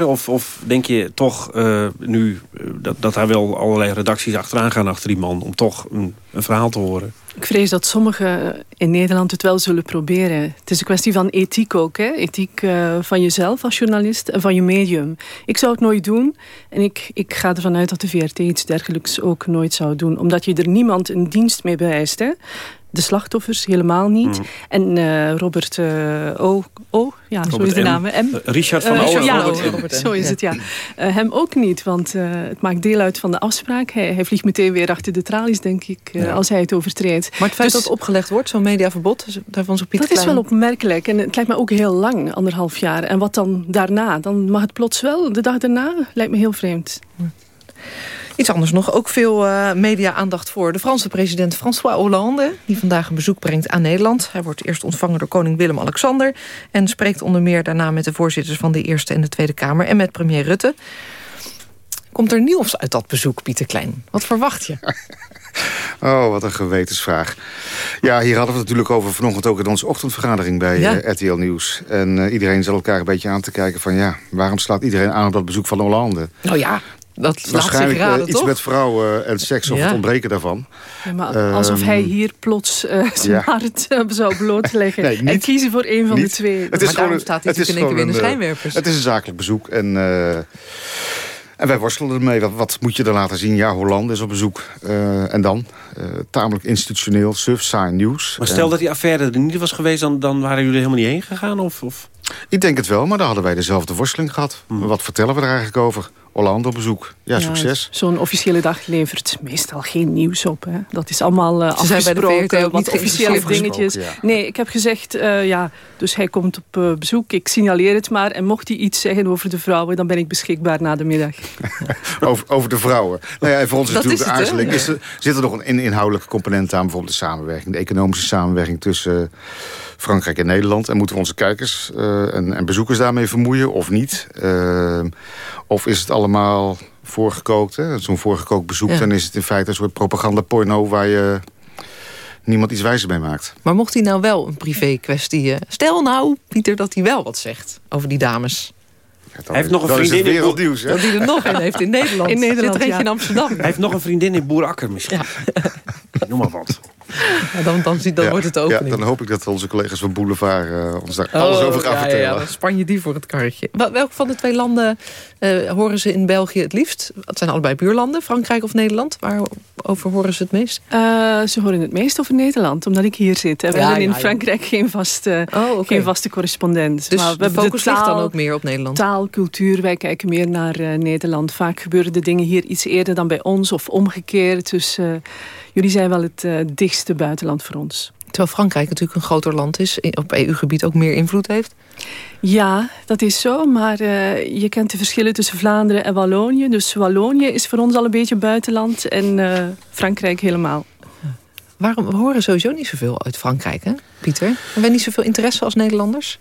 Of, of denk je toch eh, nu eh, dat, dat daar wel allerlei redacties achteraan gaan achter die man... om toch een, een verhaal te horen?
Ik vrees dat sommigen in Nederland het wel zullen proberen. Het is een kwestie van ethiek ook. Hè? Ethiek eh, van jezelf als journalist en van je medium. Ik zou het nooit doen. En ik, ik ga ervan uit dat de VRT iets dergelijks ook nooit zou doen. Omdat je er niemand een dienst mee bewijst. Hè? De slachtoffers helemaal niet. En eh, Robert eh, O. O. Ja, zo is de naam. M.
Eh, Richard van O.
ja,
Robert
zo is het, ja. Eh, hem ook niet, want eh, het maakt deel uit van de afspraak. Hij, hij vliegt meteen weer achter de tralies, denk ik, eh,
Ja.
als hij het overtreedt.
Maar het feit
Dus-
dat het opgelegd wordt, zo'n mediaverbod... daarvan zo Pieter
dat is wel opmerkelijk. En het lijkt me ook heel lang, anderhalf jaar. En wat dan daarna? Dan mag het plots wel, de dag daarna? Lijkt me heel vreemd.
Iets anders nog, ook veel eh, media-aandacht voor de Franse president François Hollande... die vandaag een bezoek brengt aan Nederland. Hij wordt eerst ontvangen door koning Willem-Alexander... en spreekt onder meer daarna met de voorzitters van de Eerste en de Tweede Kamer... en met premier Rutte. Komt er nieuws uit dat bezoek, Pieter Klein? Wat verwacht je?
Oh, wat een gewetensvraag. Ja, hier hadden we het natuurlijk over vanochtend ook in onze ochtendvergadering bij
Ja.
eh, RTL Nieuws. En eh, iedereen zat elkaar een beetje aan te kijken van ja, waarom slaat iedereen aan op dat bezoek van Hollande?
Nou ja, dat laat zich
Waarschijnlijk eh,
raden,
iets
toch?
met vrouwen en seks of
Ja.
het ontbreken daarvan.
Ja, maar alsof
Ehm,
hij hier plots eh, zijn
ja.
hart eh, zou blootleggen.
Nee, niet.
en kiezen voor een van de
Niet.
twee.
Het is gewoon een-
staat hij
het is
natuurlijk in de
gewoon een, eh,
schijnwerpers.
Het is een zakelijk bezoek en, eh, en wij worstelen ermee. Wat, wat moet je er laten zien? Ja, Hollande is op bezoek. Eh, en dan? Eh, tamelijk institutioneel, suf, saai nieuws.
Maar stel
En-
dat die affaire er niet was geweest... dan, dan waren jullie helemaal niet heen gegaan? Of, of?
Ik denk het wel, maar dan hadden wij dezelfde worsteling gehad.
Hmm.
Wat vertellen we er eigenlijk over? Hollande op bezoek. Ja, succes.
Zo'n officiële dag levert meestal geen nieuws op. Hè. Dat is allemaal eh
Ze zijn bij de
afgesproken, wat
niet
officiële
afgesproken,
dingetjes.
ja.
Nee, ik heb gezegd, eh, ja, dus hij komt op eh, bezoek. Ik signaleer het maar. En mocht hij iets zeggen over de vrouwen, dan ben ik beschikbaar na de middag.
over, over de vrouwen. Nou ja, voor ons is
Dat
natuurlijk
is
de
het,
aarzeling. Is er, zit er nog een in- inhoudelijke component aan? Bijvoorbeeld de samenwerking, de economische samenwerking tussen eh, Frankrijk en Nederland. En moeten we onze kijkers eh, en, en bezoekers daarmee vermoeien of niet? Of is het allemaal voorgekookt? hè? Zo'n voorgekookt bezoek,
Ja.
dan is het in feite een soort propagandaporno... waar je niemand iets wijzer mee maakt.
Maar mocht hij nou wel een privé kwestie... eh, stel nou, Pieter, dat hij wel wat zegt over die dames.
Hij
heeft nog een
dat is het
vriendin in
wereldnieuws, hè?
Dat hij er nog een heeft in Nederland.
In Nederland,
Zit er eentje
ja.
in Amsterdam.
Hij heeft nog een vriendin in Boerakker misschien. Noem maar wat.
Ja, dan, dan, zie- dan
Ja,
wordt het de
ja, dan hoop ik dat onze collega's van Boulevard eh, ons daar alles over gaan
Oh, ja,
vertellen.
Ja, dan span je die voor het karretje. Wel- Welk van de twee landen eh, horen ze in België het liefst? Het zijn allebei buurlanden, Frankrijk of Nederland. Waarover horen ze het meest?
Eh, ze horen het meest over Nederland, omdat ik hier zit. We
Ja,
hebben in. Frankrijk geen vaste,
Oh,
geen vaste correspondent.
Dus
Maar we
de
hebben
focus ligt dan ook meer op Nederland?
Taal, cultuur, wij kijken meer naar eh, Nederland. Vaak gebeuren de dingen hier iets eerder dan bij ons of omgekeerd. Dus eh, jullie zijn wel het eh, dichtste buitenland voor ons.
Terwijl Frankrijk natuurlijk een groter land is, op EU-gebied ook meer invloed heeft.
Ja, dat is zo. Maar eh, je kent de verschillen tussen Vlaanderen en Wallonië. Dus Wallonië is voor ons al een beetje buitenland. En eh, Frankrijk helemaal.
Waarom we horen sowieso niet zoveel uit Frankrijk, hè, Pieter? Hebben wij niet zoveel interesse als Nederlanders?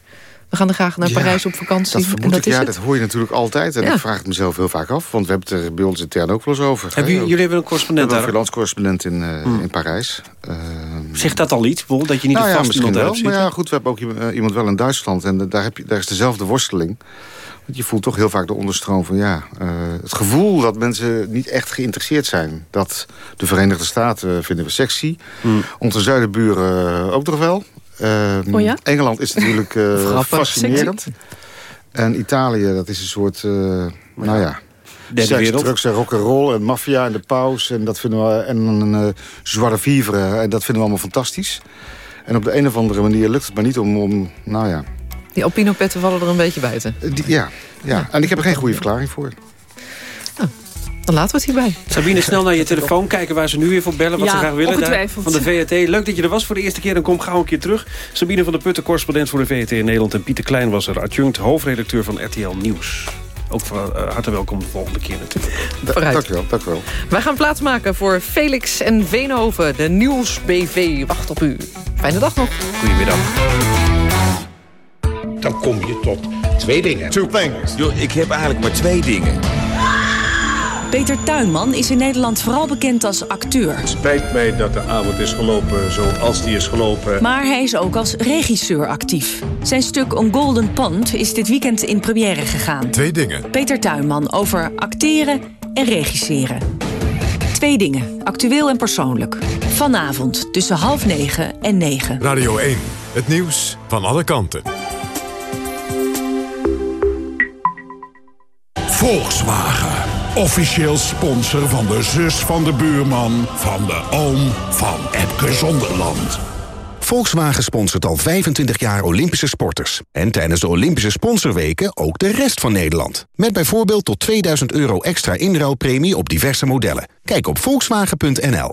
We gaan er graag naar
Ja,
Parijs op vakantie.
Dat
en dat
ik,
is
ja,
het.
dat hoor je natuurlijk altijd. En
Ja.
ik vraag het mezelf heel vaak af. Want we hebben het er bij ons intern ook wel eens over.
Hebben jullie, jullie hebben een
We
correspondent
hebben een
daar?
freelance correspondent in, eh, in Parijs. Ehm,
Zegt dat al iets, bijvoorbeeld? Dat je niet
nou
een vast iemand
wel.
hebt
Maar
zitten?
ja, goed, we hebben ook iemand, eh, iemand wel in Duitsland. En daar, heb je, daar is dezelfde worsteling. Want je voelt toch heel vaak de onderstroom van ja... eh, het gevoel dat mensen niet echt geïnteresseerd zijn. Dat de Verenigde Staten vinden we sexy.
Hmm.
Onze zuidenburen ook nog wel. Ehm,
Oh ja?
Engeland is natuurlijk eh, fascinerend. En Italië, dat is een soort... eh, nou ja...
Derde
Seks,
wereld.
drugs en rock'n'roll en maffia en de paus. En dat vinden we en een uh, joie vivre. En dat vinden we allemaal fantastisch. En op de een of andere manier lukt het maar niet om... om nou ja,
Die alpinopetten vallen er een beetje buiten.
die- ja, ja. En ik heb er geen goede verklaring voor.
Dan laten we het hierbij.
Sabine, snel naar je telefoon kijken waar ze nu weer voor bellen. Wat
Ja,
ze graag willen. Daar, van de VRT. Leuk dat je er was voor de eerste keer. En kom gauw een keer terug. Sabine van der Putten, correspondent voor de VRT in Nederland. En Pieter Klein was er, adjunct hoofdredacteur van RTL Nieuws. Ook van, eh, hartelijk welkom de volgende keer natuurlijk.
Da
Vooruit.
dank u wel, dank wel.
Wij gaan plaatsmaken voor Felix en Veenhoven. De Nieuws BV wacht op u. Fijne dag nog.
Goedemiddag.
Dan kom je tot twee dingen.
Two things. ik heb eigenlijk maar twee dingen.
Peter Tuinman is in Nederland vooral bekend als acteur.
Spijt mij dat de avond is gelopen zoals die is gelopen.
Maar hij is ook als regisseur actief. Zijn stuk On Golden Pond is dit weekend in première gegaan.
Twee dingen.
Peter Tuinman over acteren en regisseren. Twee dingen, actueel en persoonlijk. Vanavond tussen half negen en negen.
Radio 1. Het nieuws van alle kanten.
Volkswagen. Officieel sponsor van de zus van de buurman... van de oom van Epke Zonderland.
Volkswagen sponsort al 25 jaar Olympische sporters. En tijdens de Olympische sponsorweken ook de rest van Nederland. Met bijvoorbeeld tot 2000 euro extra inruilpremie op diverse modellen. Kijk op volkswagen.nl.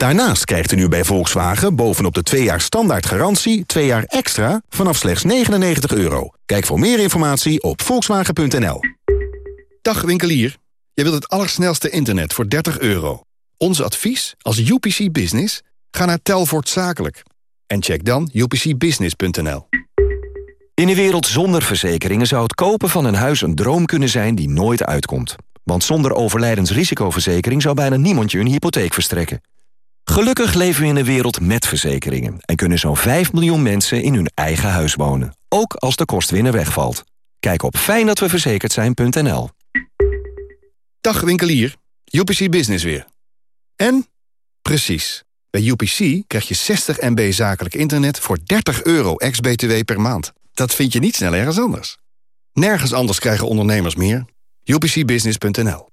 Daarnaast krijgt u nu bij Volkswagen bovenop de 2 jaar standaard garantie... 2 jaar extra vanaf slechts 99 euro. Kijk voor meer informatie op volkswagen.nl.
Dag winkelier, je wilt het allersnelste internet voor 30 euro. Ons advies als UPC Business? Ga naar Telvoort Zakelijk. En check dan upcbusiness.nl.
In een wereld zonder verzekeringen zou het kopen van een huis een droom kunnen zijn die nooit uitkomt. Want zonder overlijdensrisicoverzekering zou bijna niemand je een hypotheek verstrekken. Gelukkig leven we in een wereld met verzekeringen... en kunnen zo'n 5 miljoen mensen in hun eigen huis wonen. Ook als de kostwinner wegvalt. Kijk op fijndatweverzekerd
Dag winkelier, UPC Business weer. En? Precies. Bij UPC krijg je 60 MB zakelijk internet voor 30 euro ex-BTW per maand. Dat vind je niet snel ergens anders. Nergens anders krijgen ondernemers meer. UPCbusiness.nl